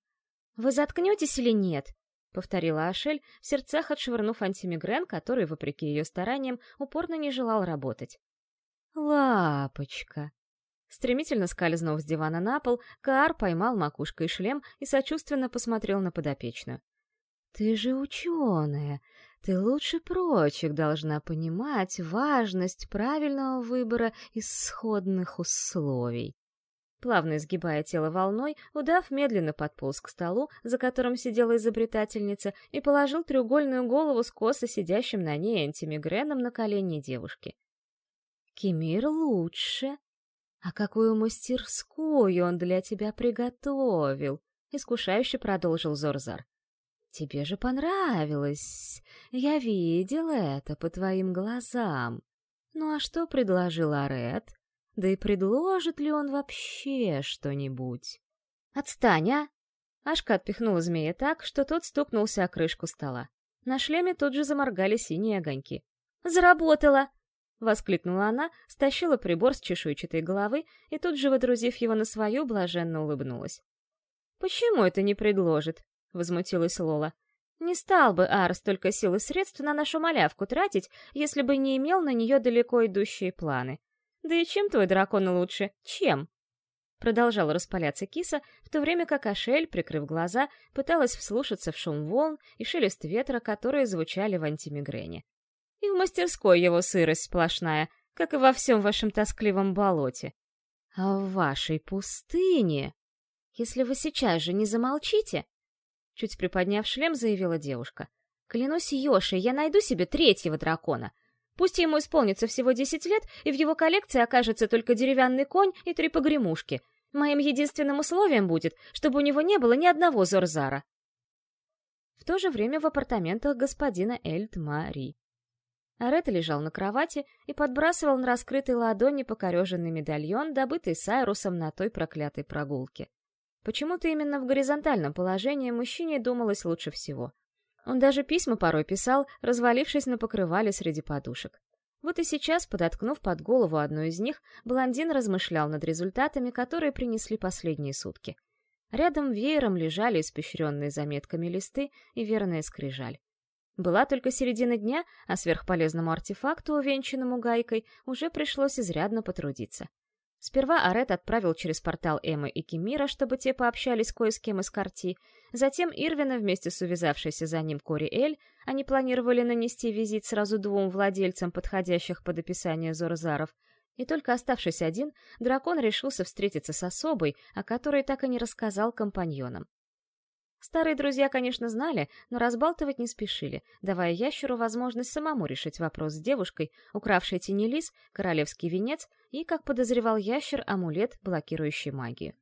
«Вы заткнетесь или нет?» — повторила Ашель, в сердцах отшвырнув антимигрен, который, вопреки ее стараниям, упорно не желал работать. «Лапочка!» Стремительно скользнув с дивана на пол, Каар поймал макушкой шлем и сочувственно посмотрел на подопечную. «Ты же ученая, ты лучше прочих должна понимать важность правильного выбора исходных условий». Плавно изгибая тело волной, удав медленно подполз к столу, за которым сидела изобретательница, и положил треугольную голову с косо сидящим на ней антимигреном на колени девушки. «Кемир лучше. А какую мастерскую он для тебя приготовил!» — искушающе продолжил Зорзар. «Тебе же понравилось. Я видел это по твоим глазам. Ну а что предложил Арет?» Да и предложит ли он вообще что-нибудь? «Отстань, а!» Ашка отпихнула змея так, что тот стукнулся о крышку стола. На шлеме тут же заморгали синие огоньки. «Заработала!» — воскликнула она, стащила прибор с чешуйчатой головы и тут же, водрузив его на свою, блаженно улыбнулась. «Почему это не предложит?» — возмутилась Лола. «Не стал бы Арс столько сил и средств на нашу малявку тратить, если бы не имел на нее далеко идущие планы. Да и чем твой дракон лучше? Чем? Продолжала распаляться киса, в то время как Ашель, прикрыв глаза, пыталась вслушаться в шум волн и шелест ветра, которые звучали в антимигрене. И в мастерской его сырость сплошная, как и во всем вашем тоскливом болоте. А в вашей пустыне... Если вы сейчас же не замолчите... Чуть приподняв шлем, заявила девушка. Клянусь Йоши, я найду себе третьего дракона — Пусть ему исполнится всего десять лет, и в его коллекции окажется только деревянный конь и три погремушки. Моим единственным условием будет, чтобы у него не было ни одного Зорзара. В то же время в апартаментах господина Эльт Мари. Арет лежал на кровати и подбрасывал на раскрытой ладони покореженный медальон, добытый Сайрусом на той проклятой прогулке. Почему-то именно в горизонтальном положении мужчине думалось лучше всего — он даже письма порой писал, развалившись на покрывале среди подушек. Вот и сейчас, подоткнув под голову одну из них, блондин размышлял над результатами, которые принесли последние сутки. Рядом веером лежали испещренные заметками листы и верная скрижаль. Была только середина дня, а сверхполезному артефакту, увенчанному гайкой, уже пришлось изрядно потрудиться. Сперва Арет отправил через портал Эммы и Кемира, чтобы те пообщались кое с кем из карти. Затем Ирвина вместе с увязавшейся за ним Кори Эль, они планировали нанести визит сразу двум владельцам, подходящих под описание Зорзаров. И только оставшись один, дракон решился встретиться с особой, о которой так и не рассказал компаньонам. Старые друзья, конечно, знали, но разбалтывать не спешили, давая ящеру возможность самому решить вопрос с девушкой, укравшей тенелис, королевский венец и, как подозревал ящер, амулет, блокирующий магию.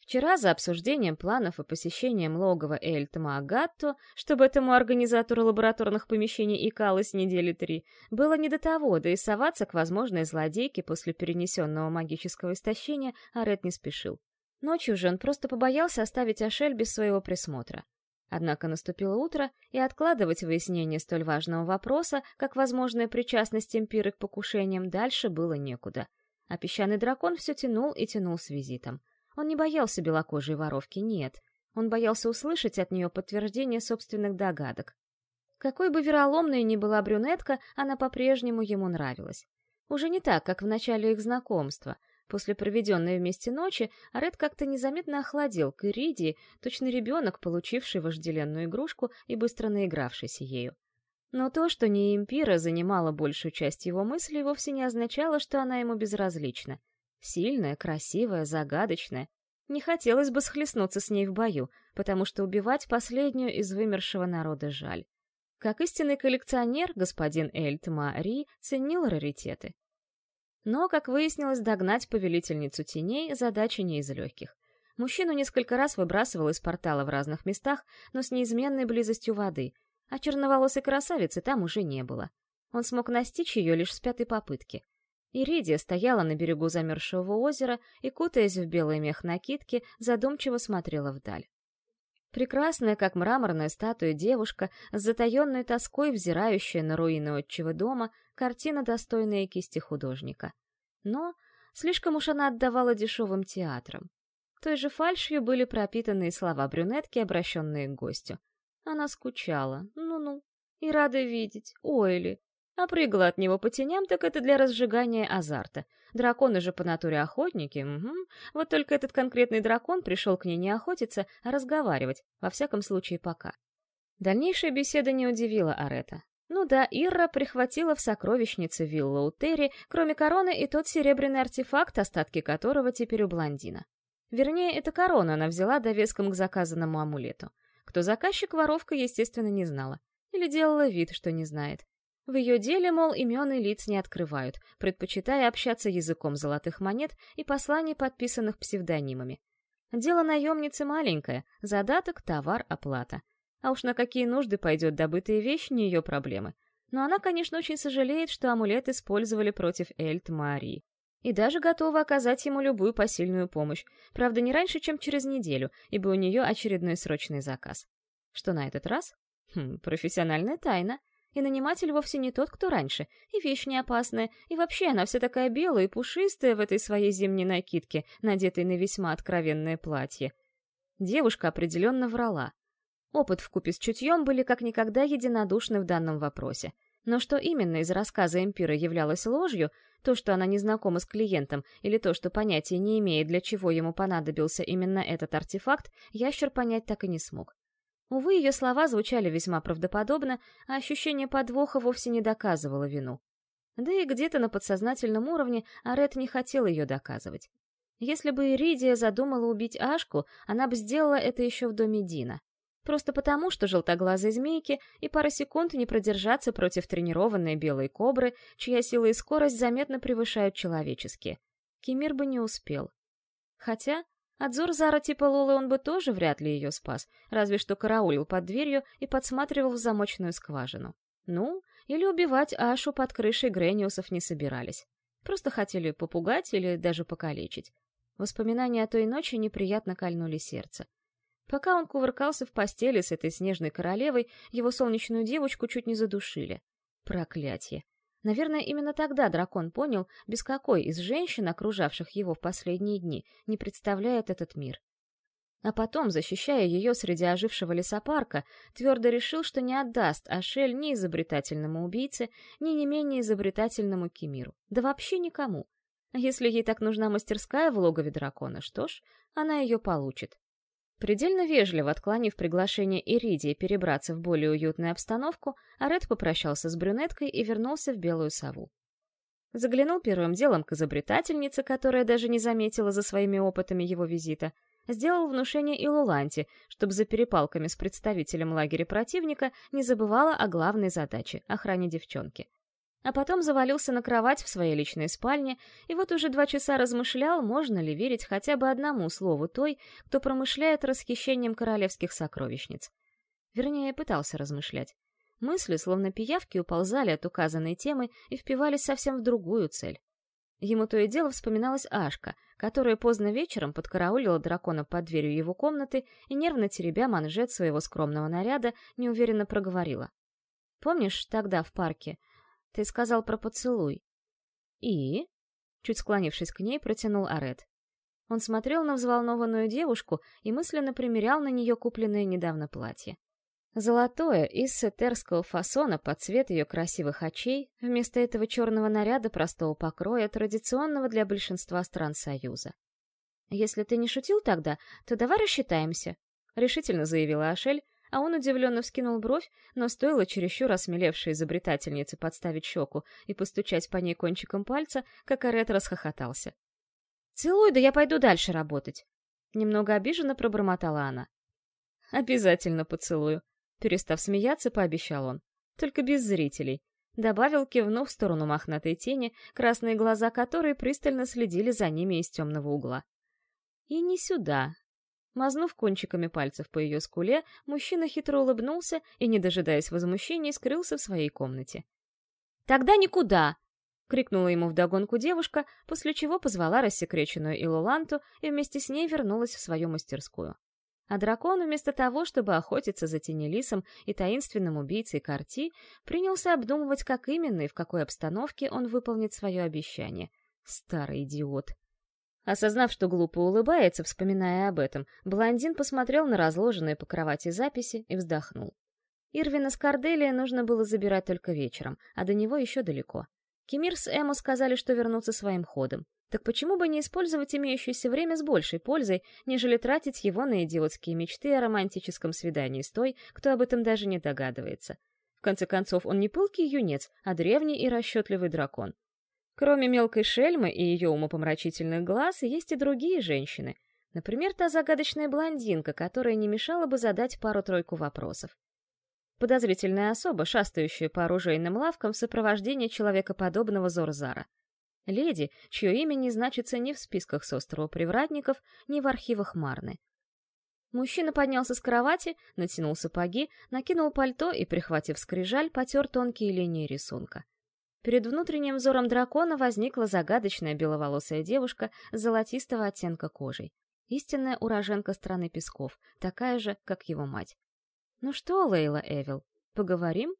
Вчера за обсуждением планов и посещением логова Эльтма Агатто, чтобы этому организатору лабораторных помещений икалось недели три, было не до того, да и соваться к возможной злодейке после перенесенного магического истощения Арет не спешил. Ночью же он просто побоялся оставить Ашель без своего присмотра. Однако наступило утро, и откладывать выяснение столь важного вопроса, как возможная причастность Эмпиры к покушениям, дальше было некуда. А песчаный дракон все тянул и тянул с визитом. Он не боялся белокожей воровки, нет. Он боялся услышать от нее подтверждение собственных догадок. Какой бы вероломной ни была брюнетка, она по-прежнему ему нравилась. Уже не так, как в начале их знакомства — После проведенной вместе ночи Арет как-то незаметно охладел к Иридии, точно ребенок, получивший вожделенную игрушку и быстро наигравшийся ею. Но то, что не Импира занимала большую часть его мыслей, вовсе не означало, что она ему безразлична. Сильная, красивая, загадочная. Не хотелось бы схлестнуться с ней в бою, потому что убивать последнюю из вымершего народа жаль. Как истинный коллекционер, господин Эльт Мари ценил раритеты. Но, как выяснилось, догнать повелительницу теней — задача не из легких. Мужчину несколько раз выбрасывал из портала в разных местах, но с неизменной близостью воды, а черноволосой красавицы там уже не было. Он смог настичь ее лишь с пятой попытки. Иридия стояла на берегу замерзшего озера и, кутаясь в белый мех накидки, задумчиво смотрела вдаль. Прекрасная, как мраморная статуя девушка, с затаенной тоской взирающая на руины отчего дома, картина, достойная кисти художника. Но слишком уж она отдавала дешевым театрам. Той же фальшью были пропитаны слова брюнетки, обращенные к гостю. Она скучала, ну-ну, и рада видеть, Ойли. А прыгала от него по теням, так это для разжигания азарта. Драконы же по натуре охотники, угу. Вот только этот конкретный дракон пришел к ней не охотиться, а разговаривать, во всяком случае пока. Дальнейшая беседа не удивила Арета. Ну да, Ирра прихватила в сокровищнице виллу Терри, кроме короны и тот серебряный артефакт, остатки которого теперь у блондина. Вернее, эта корона она взяла довеском к заказанному амулету. Кто заказчик, воровка, естественно, не знала. Или делала вид, что не знает. В ее деле, мол, имен и лиц не открывают, предпочитая общаться языком золотых монет и посланий, подписанных псевдонимами. Дело наемницы маленькое, задаток, товар, оплата. А уж на какие нужды пойдет добытая вещь, не ее проблемы. Но она, конечно, очень сожалеет, что амулет использовали против Эльт Марии. И даже готова оказать ему любую посильную помощь, правда, не раньше, чем через неделю, ибо у нее очередной срочный заказ. Что на этот раз? Хм, профессиональная тайна — и наниматель вовсе не тот, кто раньше, и вещь не опасная, и вообще она вся такая белая и пушистая в этой своей зимней накидке, надетой на весьма откровенное платье. Девушка определенно врала. Опыт вкупе с чутьем были как никогда единодушны в данном вопросе. Но что именно из рассказа Эмпира являлось ложью, то, что она не знакома с клиентом, или то, что понятия не имеет, для чего ему понадобился именно этот артефакт, ящер понять так и не смог. Увы, ее слова звучали весьма правдоподобно, а ощущение подвоха вовсе не доказывало вину. Да и где-то на подсознательном уровне Арет не хотел ее доказывать. Если бы Иридия задумала убить Ашку, она бы сделала это еще в доме Дина. Просто потому, что желтоглазые змейки и пара секунд не продержаться против тренированной белой кобры, чья сила и скорость заметно превышают человеческие. Кемир бы не успел. Хотя от Зурзара типа Лолы он бы тоже вряд ли ее спас, разве что караулил под дверью и подсматривал в замочную скважину. Ну, или убивать Ашу под крышей Грениусов не собирались. Просто хотели попугать или даже покалечить. Воспоминания о той ночи неприятно кольнули сердце. Пока он кувыркался в постели с этой снежной королевой, его солнечную девочку чуть не задушили. Проклятье. Наверное, именно тогда дракон понял, без какой из женщин, окружавших его в последние дни, не представляет этот мир. А потом, защищая ее среди ожившего лесопарка, твердо решил, что не отдаст Ашель ни изобретательному убийце, ни не менее изобретательному Кемиру. Да вообще никому. А если ей так нужна мастерская в логове дракона, что ж, она ее получит. Предельно вежливо отклонив приглашение Иридии перебраться в более уютную обстановку, Арет попрощался с брюнеткой и вернулся в Белую Сову. Заглянул первым делом к изобретательнице, которая даже не заметила за своими опытами его визита, сделал внушение и Луланте, чтобы за перепалками с представителем лагеря противника не забывала о главной задаче — охране девчонки а потом завалился на кровать в своей личной спальне и вот уже два часа размышлял, можно ли верить хотя бы одному слову той, кто промышляет расхищением королевских сокровищниц. Вернее, пытался размышлять. Мысли, словно пиявки, уползали от указанной темы и впивались совсем в другую цель. Ему то и дело вспоминалась Ашка, которая поздно вечером подкараулила дракона под дверью его комнаты и, нервно теребя манжет своего скромного наряда, неуверенно проговорила. «Помнишь, тогда в парке ты сказал про поцелуй. И? Чуть склонившись к ней, протянул Арет. Он смотрел на взволнованную девушку и мысленно примерял на нее купленное недавно платье. Золотое, из сетерского фасона под цвет ее красивых очей, вместо этого черного наряда простого покроя, традиционного для большинства стран Союза. «Если ты не шутил тогда, то давай рассчитаемся», — решительно заявила Ашель, а он удивленно вскинул бровь, но стоило чересчур осмелевшей изобретательнице подставить щеку и постучать по ней кончиком пальца, как Арет расхохотался. «Целуй, да я пойду дальше работать!» Немного обиженно пробормотала она. «Обязательно поцелую!» Перестав смеяться, пообещал он. «Только без зрителей!» Добавил, кивнув в сторону мохнатой тени, красные глаза которой пристально следили за ними из темного угла. «И не сюда, Мазнув кончиками пальцев по ее скуле, мужчина хитро улыбнулся и, не дожидаясь возмущений, скрылся в своей комнате. «Тогда никуда!» — крикнула ему вдогонку девушка, после чего позвала рассекреченную Илоланту и вместе с ней вернулась в свою мастерскую. А дракон, вместо того, чтобы охотиться за Тенелисом и таинственным убийцей Карти, принялся обдумывать, как именно и в какой обстановке он выполнит свое обещание. Старый идиот. Осознав, что глупо улыбается, вспоминая об этом, блондин посмотрел на разложенные по кровати записи и вздохнул. Ирвина с Корделия нужно было забирать только вечером, а до него еще далеко. Кемир с Эмо сказали, что вернутся своим ходом. Так почему бы не использовать имеющееся время с большей пользой, нежели тратить его на идиотские мечты о романтическом свидании с той, кто об этом даже не догадывается? В конце концов, он не пылкий юнец, а древний и расчетливый дракон. Кроме мелкой шельмы и ее умопомрачительных глаз, есть и другие женщины. Например, та загадочная блондинка, которая не мешала бы задать пару-тройку вопросов. Подозрительная особа, шастающая по оружейным лавкам в сопровождении человекоподобного Зорзара. Леди, чье имя не значится ни в списках с острова привратников, ни в архивах Марны. Мужчина поднялся с кровати, натянул сапоги, накинул пальто и, прихватив скрижаль, потер тонкие линии рисунка. Перед внутренним взором дракона возникла загадочная беловолосая девушка золотистого оттенка кожей. Истинная уроженка страны песков, такая же, как его мать. «Ну что, Лейла Эвил, поговорим?»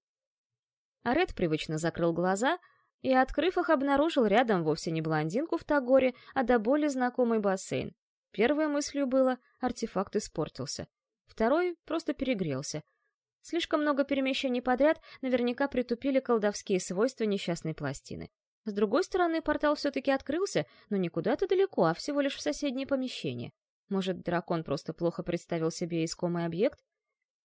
Арет привычно закрыл глаза и, открыв их, обнаружил рядом вовсе не блондинку в Тагоре, а до боли знакомый бассейн. Первой мыслью было — артефакт испортился. Второй — просто перегрелся. Слишком много перемещений подряд наверняка притупили колдовские свойства несчастной пластины. С другой стороны, портал все-таки открылся, но не куда-то далеко, а всего лишь в соседнее помещение. Может, дракон просто плохо представил себе искомый объект?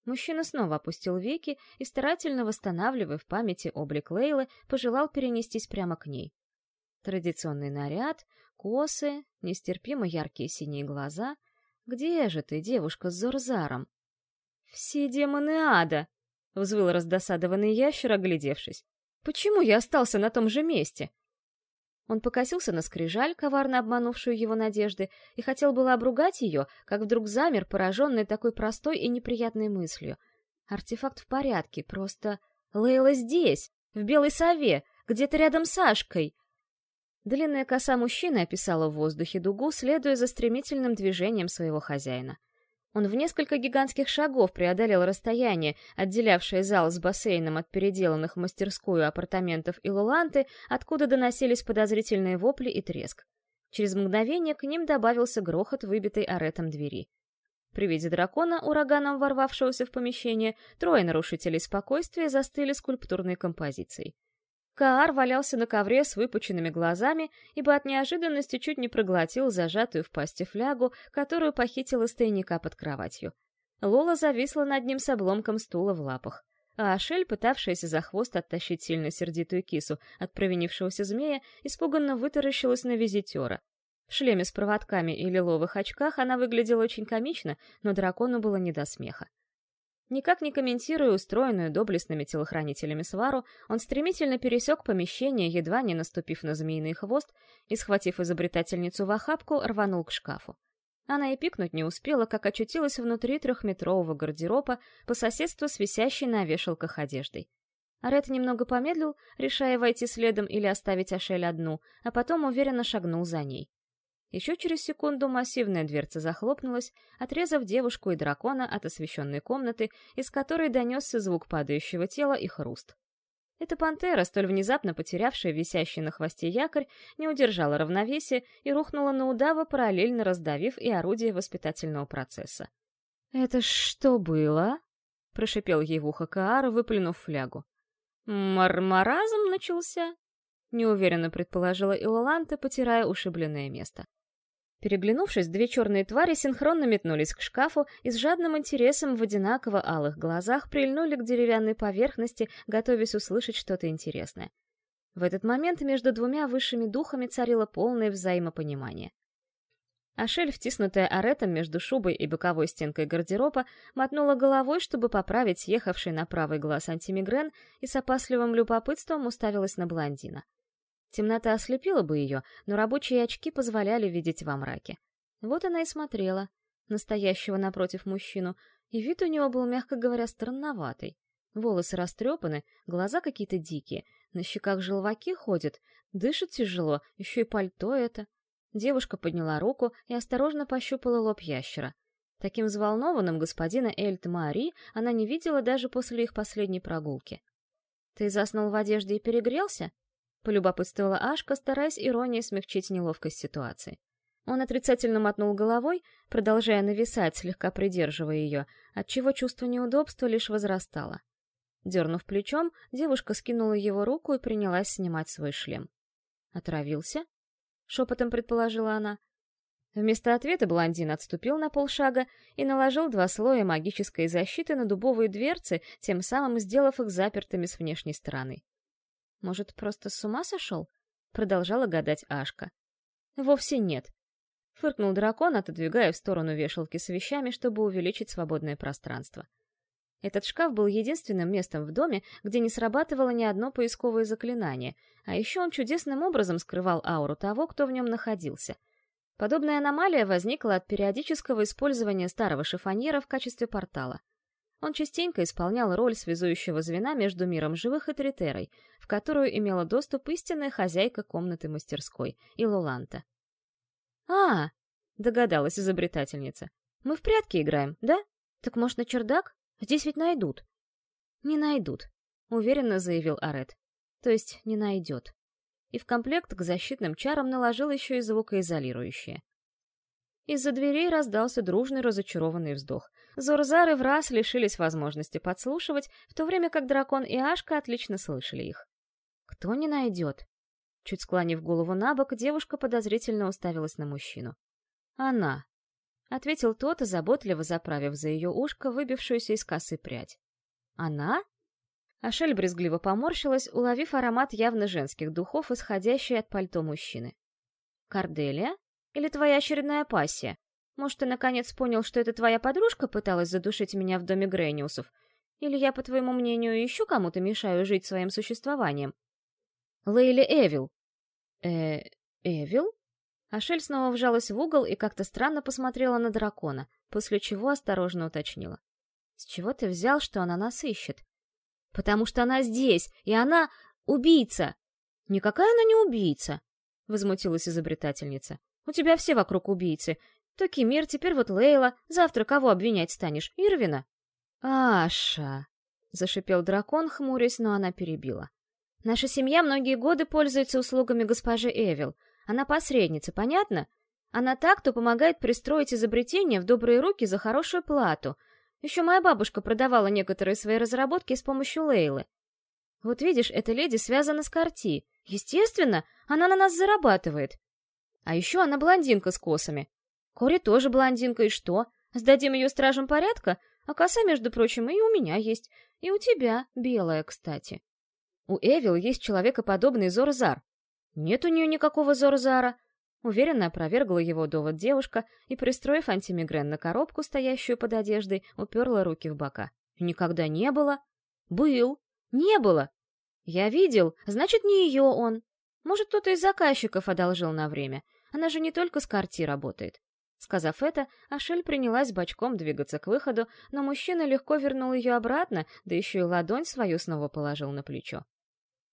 Мужчина снова опустил веки и, старательно восстанавливая в памяти облик Лейлы, пожелал перенестись прямо к ней. Традиционный наряд, косы, нестерпимо яркие синие глаза. Где же ты, девушка с Зорзаром? «Все демоны ада!» — взвыл раздосадованный ящер, оглядевшись. «Почему я остался на том же месте?» Он покосился на скрижаль, коварно обманувшую его надежды, и хотел было обругать ее, как вдруг замер, пораженный такой простой и неприятной мыслью. Артефакт в порядке, просто... Лейла здесь, в белой сове, где-то рядом с Сашкой. Длинная коса мужчины описала в воздухе дугу, следуя за стремительным движением своего хозяина. Он в несколько гигантских шагов преодолел расстояние, отделявшее зал с бассейном от переделанных в мастерскую апартаментов и луланты, откуда доносились подозрительные вопли и треск. Через мгновение к ним добавился грохот выбитой аретом двери. При виде дракона, ураганом ворвавшегося в помещение, трое нарушителей спокойствия застыли скульптурной композицией. Каар валялся на ковре с выпученными глазами, ибо от неожиданности чуть не проглотил зажатую в пасти флягу, которую похитил из тайника под кроватью. Лола зависла над ним с обломком стула в лапах. А Ашель, пытавшаяся за хвост оттащить сильно сердитую кису от провинившегося змея, испуганно вытаращилась на визитера. В шлеме с проводками и лиловых очках она выглядела очень комично, но дракону было не до смеха. Никак не комментируя устроенную доблестными телохранителями свару, он стремительно пересек помещение, едва не наступив на змеиный хвост, и, схватив изобретательницу в охапку, рванул к шкафу. Она и пикнуть не успела, как очутилась внутри трехметрового гардероба по соседству с висящей на вешалках одеждой. Арет немного помедлил, решая войти следом или оставить Ашель одну, а потом уверенно шагнул за ней. Еще через секунду массивная дверца захлопнулась, отрезав девушку и дракона от освещенной комнаты, из которой донесся звук падающего тела и хруст. Эта пантера, столь внезапно потерявшая висящий на хвосте якорь, не удержала равновесия и рухнула на удава, параллельно раздавив и орудие воспитательного процесса. «Это что было?» — прошипел ей в ухо Каара, выплюнув флягу. «Мармаразм начался?» — неуверенно предположила Иоланта, потирая ушибленное место. Переглянувшись, две черные твари синхронно метнулись к шкафу и с жадным интересом в одинаково алых глазах прильнули к деревянной поверхности, готовясь услышать что-то интересное. В этот момент между двумя высшими духами царило полное взаимопонимание. Ашель, втиснутая аретом между шубой и боковой стенкой гардероба, мотнула головой, чтобы поправить съехавший на правый глаз антимигрен, и с опасливым любопытством уставилась на блондина. Темнота ослепила бы ее, но рабочие очки позволяли видеть во мраке. Вот она и смотрела, настоящего напротив мужчину, и вид у него был, мягко говоря, странноватый. Волосы растрепаны, глаза какие-то дикие, на щеках желваки ходят, дышит тяжело, еще и пальто это. Девушка подняла руку и осторожно пощупала лоб ящера. Таким взволнованным господина Эльт Мари она не видела даже после их последней прогулки. «Ты заснул в одежде и перегрелся?» Полюбопытствовала Ашка, стараясь иронией смягчить неловкость ситуации. Он отрицательно мотнул головой, продолжая нависать, слегка придерживая ее, отчего чувство неудобства лишь возрастало. Дернув плечом, девушка скинула его руку и принялась снимать свой шлем. «Отравился?» — шепотом предположила она. Вместо ответа блондин отступил на полшага и наложил два слоя магической защиты на дубовые дверцы, тем самым сделав их запертыми с внешней стороны. «Может, просто с ума сошел?» — продолжала гадать Ашка. «Вовсе нет. Фыркнул дракон, отодвигая в сторону вешалки с вещами, чтобы увеличить свободное пространство. Этот шкаф был единственным местом в доме, где не срабатывало ни одно поисковое заклинание, а еще он чудесным образом скрывал ауру того, кто в нем находился. Подобная аномалия возникла от периодического использования старого шифоньера в качестве портала. Он частенько исполнял роль связующего звена между миром живых и Тритерой, в которую имела доступ истинная хозяйка комнаты мастерской, Илоланта. «А, — догадалась изобретательница. «Мы в прятки играем, да? Так, может, на чердак? Здесь ведь найдут». «Не найдут», — уверенно заявил Арет. «То есть не найдет». И в комплект к защитным чарам наложил еще и звукоизолирующее. Из-за дверей раздался дружный разочарованный вздох. Зорзары в раз лишились возможности подслушивать, в то время как дракон и Ашка отлично слышали их. «Кто не найдет?» Чуть склонив голову на бок, девушка подозрительно уставилась на мужчину. «Она», — ответил тот, заботливо заправив за ее ушко выбившуюся из косы прядь. «Она?» Ашель брезгливо поморщилась, уловив аромат явно женских духов, исходящий от пальто мужчины. «Корделия? Или твоя очередная пассия? Может, ты наконец понял, что это твоя подружка пыталась задушить меня в доме Грейниусов? Или я, по твоему мнению, еще кому-то мешаю жить своим существованием?» «Лейли Эвил», э Эвил?» Ашель снова вжалась в угол и как-то странно посмотрела на дракона, после чего осторожно уточнила. «С чего ты взял, что она нас ищет?» «Потому что она здесь, и она убийца!» «Никакая она не убийца!» — возмутилась изобретательница. «У тебя все вокруг убийцы. То Кемир, теперь вот Лейла. Завтра кого обвинять станешь? Ирвина?» «Аша!» — зашипел дракон, хмурясь, но она перебила. Наша семья многие годы пользуется услугами госпожи Эвил. Она посредница, понятно? Она так, кто помогает пристроить изобретение в добрые руки за хорошую плату. Еще моя бабушка продавала некоторые свои разработки с помощью Лейлы. Вот видишь, эта леди связана с Карти. Естественно, она на нас зарабатывает. А еще она блондинка с косами. Кори тоже блондинка, и что? Сдадим ее стражам порядка? А коса, между прочим, и у меня есть. И у тебя белая, кстати. У Эвил есть человекоподобный Зорзар. Нет у нее никакого Зорзара. Уверенно опровергла его довод девушка и, пристроив антимигрен на коробку, стоящую под одеждой, уперла руки в бока. Никогда не было. Был. Не было. Я видел, значит, не ее он. Может, кто-то из заказчиков одолжил на время. Она же не только с карти работает. Сказав это, Ашель принялась бочком двигаться к выходу, но мужчина легко вернул ее обратно, да еще и ладонь свою снова положил на плечо.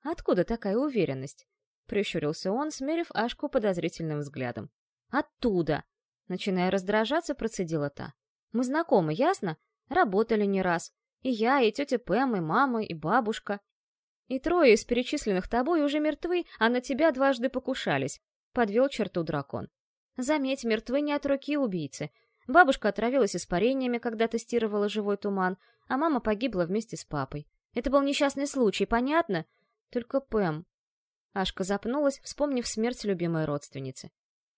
Откуда такая уверенность? Прищурился он, смерив Ашку подозрительным взглядом. Оттуда! Начиная раздражаться, процедила та. Мы знакомы, ясно? Работали не раз. И я, и тетя Пэм, и мама, и бабушка. И трое из перечисленных тобой уже мертвы, а на тебя дважды покушались. Подвел черту дракон. Заметь, мертвы не от руки убийцы. Бабушка отравилась испарениями, когда тестировала живой туман, а мама погибла вместе с папой. Это был несчастный случай, понятно? Только Пэм. Ашка запнулась, вспомнив смерть любимой родственницы.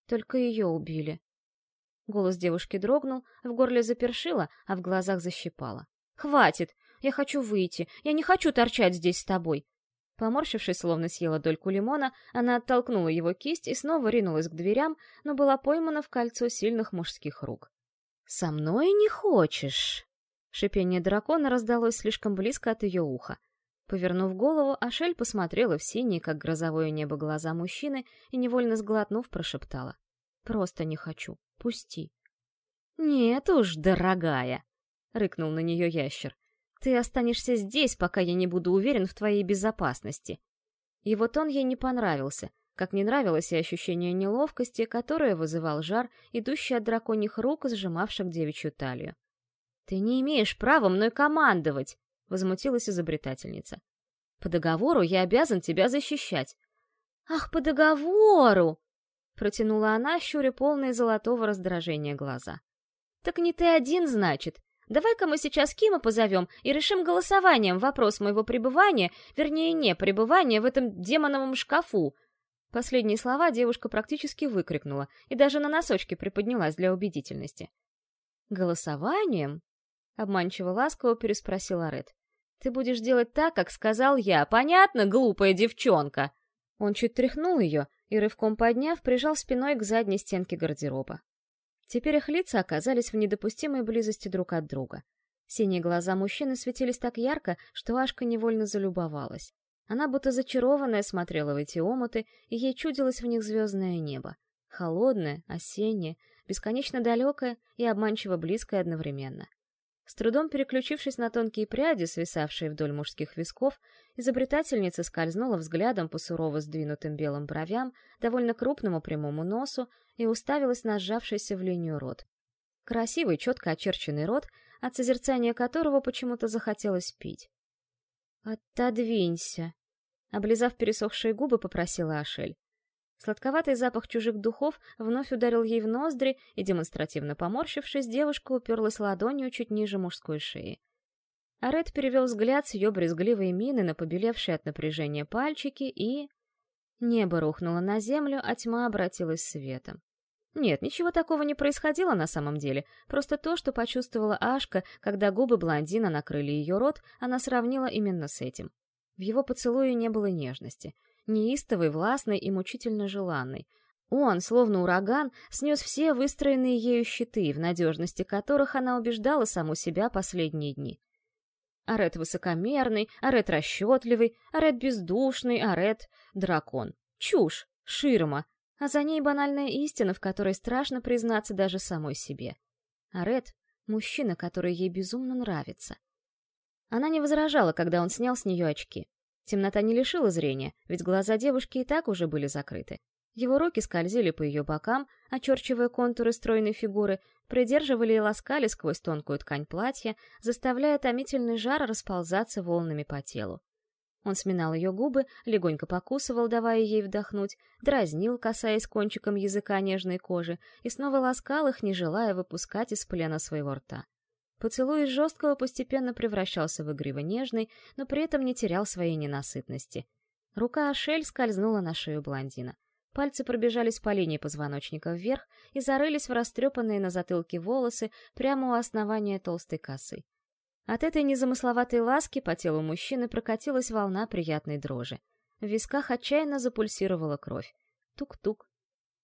Только ее убили. Голос девушки дрогнул, в горле запершило, а в глазах защипало. «Хватит! Я хочу выйти! Я не хочу торчать здесь с тобой!» Поморщившись, словно съела дольку лимона, она оттолкнула его кисть и снова ринулась к дверям, но была поймана в кольцо сильных мужских рук. «Со мной не хочешь!» Шипение дракона раздалось слишком близко от ее уха. Повернув голову, Ашель посмотрела в синие, как грозовое небо, глаза мужчины и, невольно сглотнув, прошептала. «Просто не хочу. Пусти». «Нет уж, дорогая!» — рыкнул на нее ящер. «Ты останешься здесь, пока я не буду уверен в твоей безопасности». Его тон ей не понравился, как не нравилось и ощущение неловкости, которое вызывал жар, идущий от драконьих рук, сжимавших девичью талию. «Ты не имеешь права мной командовать!» — возмутилась изобретательница. «По договору я обязан тебя защищать». «Ах, по договору!» Протянула она, щуря полные золотого раздражения глаза. «Так не ты один, значит. Давай-ка мы сейчас Кима позовем и решим голосованием вопрос моего пребывания, вернее, не пребывания в этом демоновом шкафу». Последние слова девушка практически выкрикнула и даже на носочки приподнялась для убедительности. «Голосованием?» — обманчиво ласково переспросил Арет. «Ты будешь делать так, как сказал я, понятно, глупая девчонка?» Он чуть тряхнул ее и, рывком подняв, прижал спиной к задней стенке гардероба. Теперь их лица оказались в недопустимой близости друг от друга. Синие глаза мужчины светились так ярко, что Ашка невольно залюбовалась. Она будто зачарованная смотрела в эти омуты, и ей чудилось в них звездное небо. Холодное, осеннее, бесконечно далекое и обманчиво близкое одновременно. С трудом переключившись на тонкие пряди, свисавшие вдоль мужских висков, изобретательница скользнула взглядом по сурово сдвинутым белым бровям, довольно крупному прямому носу и уставилась на сжавшийся в линию рот. Красивый, четко очерченный рот, от созерцания которого почему-то захотелось пить. «Отодвинься!» Облизав пересохшие губы, попросила Ашель. Сладковатый запах чужих духов вновь ударил ей в ноздри, и, демонстративно поморщившись, девушка уперлась ладонью чуть ниже мужской шеи. Арет перевел взгляд с ее брезгливой мины на побелевшие от напряжения пальчики и... Небо рухнуло на землю, а тьма обратилась светом. Нет, ничего такого не происходило на самом деле, просто то, что почувствовала Ашка, когда губы блондина накрыли ее рот, она сравнила именно с этим. В его поцелуе не было нежности — неистовый, властный и мучительно желанный. Он, словно ураган, снес все выстроенные ею щиты, в надежности которых она убеждала саму себя последние дни. Арет высокомерный, Арет расчетливый, Арет бездушный, Арет — дракон. Чушь, ширма, а за ней банальная истина, в которой страшно признаться даже самой себе. Арет — мужчина, который ей безумно нравится. Она не возражала, когда он снял с нее очки. Темнота не лишила зрения, ведь глаза девушки и так уже были закрыты. Его руки скользили по ее бокам, очерчивая контуры стройной фигуры, придерживали и ласкали сквозь тонкую ткань платья, заставляя томительный жар расползаться волнами по телу. Он сминал ее губы, легонько покусывал, давая ей вдохнуть, дразнил, касаясь кончиком языка нежной кожи, и снова ласкал их, не желая выпускать из плена своего рта. Поцелуй из жесткого постепенно превращался в игриво-нежный, но при этом не терял своей ненасытности. Рука Ашель скользнула на шею блондина. Пальцы пробежались по линии позвоночника вверх и зарылись в растрепанные на затылке волосы прямо у основания толстой косы. От этой незамысловатой ласки по телу мужчины прокатилась волна приятной дрожи. В висках отчаянно запульсировала кровь. Тук-тук,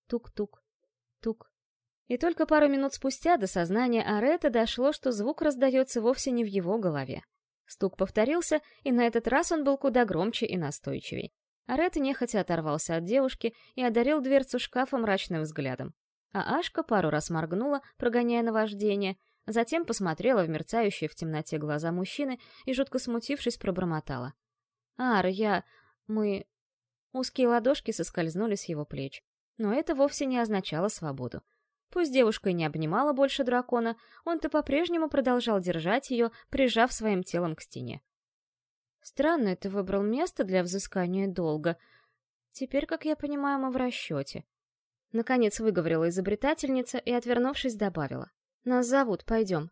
тук-тук, тук. И только пару минут спустя до сознания Арета дошло, что звук раздается вовсе не в его голове. Стук повторился, и на этот раз он был куда громче и настойчивей. Арет нехотя оторвался от девушки и одарил дверцу шкафа мрачным взглядом. А Ашка пару раз моргнула, прогоняя наваждение, затем посмотрела в мерцающие в темноте глаза мужчины и, жутко смутившись, пробормотала. «Ар, я... мы...» Узкие ладошки соскользнули с его плеч. Но это вовсе не означало свободу. Пусть девушка и не обнимала больше дракона, он-то по-прежнему продолжал держать ее, прижав своим телом к стене. Странно ты выбрал место для взыскания долга. Теперь, как я понимаю, мы в расчете. Наконец выговорила изобретательница и, отвернувшись, добавила. «Нас зовут, пойдем».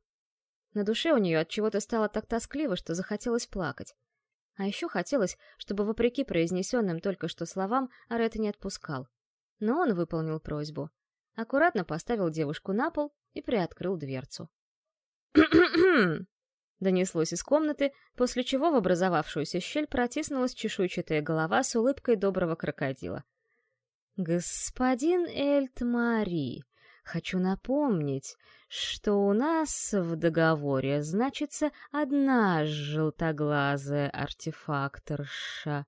На душе у нее от чего-то стало так тоскливо, что захотелось плакать. А еще хотелось, чтобы, вопреки произнесенным только что словам, Арета не отпускал. Но он выполнил просьбу аккуратно поставил девушку на пол и приоткрыл дверцу. Донеслось из комнаты, после чего в образовавшуюся щель протиснулась чешуйчатая голова с улыбкой доброго крокодила. «Господин Эльтмари, хочу напомнить, что у нас в договоре значится одна желтоглазая артефакторша,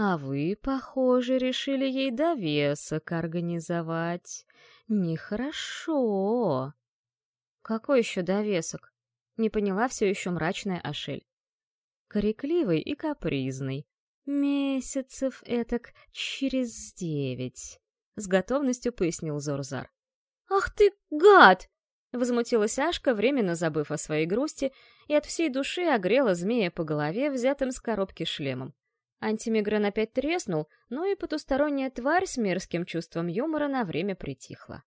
а вы, похоже, решили ей довесок организовать. Нехорошо. Какой еще довесок? Не поняла все еще мрачная Ашель. Корекливый и капризный. Месяцев этак через девять. С готовностью пояснил Зорзар. «Ах ты, гад!» Возмутилась Ашка, временно забыв о своей грусти, и от всей души огрела змея по голове, взятым с коробки шлемом. Антимигрен опять треснул, но и потусторонняя тварь с мерзким чувством юмора на время притихла.